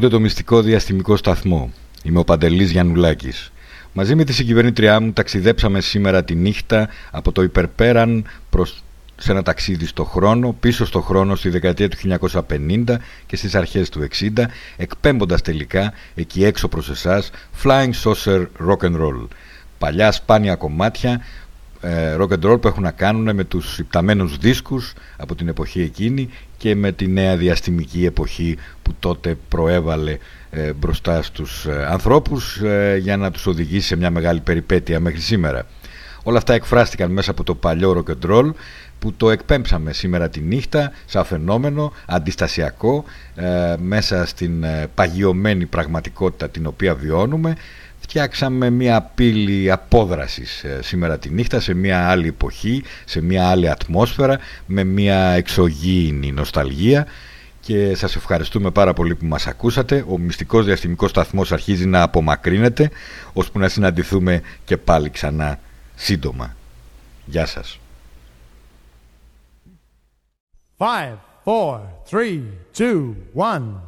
[SPEAKER 1] Ακούτε το μυστικό διαστημικό σταθμό. Είμαι ο Παντελής Γιαννουλάκης. Μαζί με τη συγκυβερνήτριά μου ταξιδέψαμε σήμερα τη νύχτα από το υπερπέραν προς σε ένα ταξίδι στο χρόνο, πίσω στο χρόνο στη δεκαετία του 1950 και στις αρχές του 60, εκπέμποντας τελικά εκεί έξω προς εσάς Flying Saucer Rock and Roll. Παλιά σπάνια κομμάτια ε, rock and roll που έχουν να κάνουν με τους υπταμένους δίσκους από την εποχή εκείνη και με τη νέα διαστημική εποχή που τότε προέβαλε ε, μπροστά στους ε, ανθρώπους ε, για να τους οδηγήσει σε μια μεγάλη περιπέτεια μέχρι σήμερα. Όλα αυτά εκφράστηκαν μέσα από το παλιό rock and roll που το εκπέμψαμε σήμερα τη νύχτα σαν φαινόμενο αντιστασιακό μέσα στην παγιωμένη πραγματικότητα την οποία βιώνουμε φτιάξαμε μια πύλη απόδρασης σήμερα τη νύχτα σε μια άλλη εποχή, σε μια άλλη ατμόσφαιρα με μια εξωγήινη νοσταλγία και σας ευχαριστούμε πάρα πολύ που μας ακούσατε. Ο μυστικός διαστημικός σταθμός αρχίζει να απομακρύνεται ώσπου να συναντηθούμε και πάλι ξανά σύντομα. Γεια σας.
[SPEAKER 30] 5, 4, 3, 2, 1.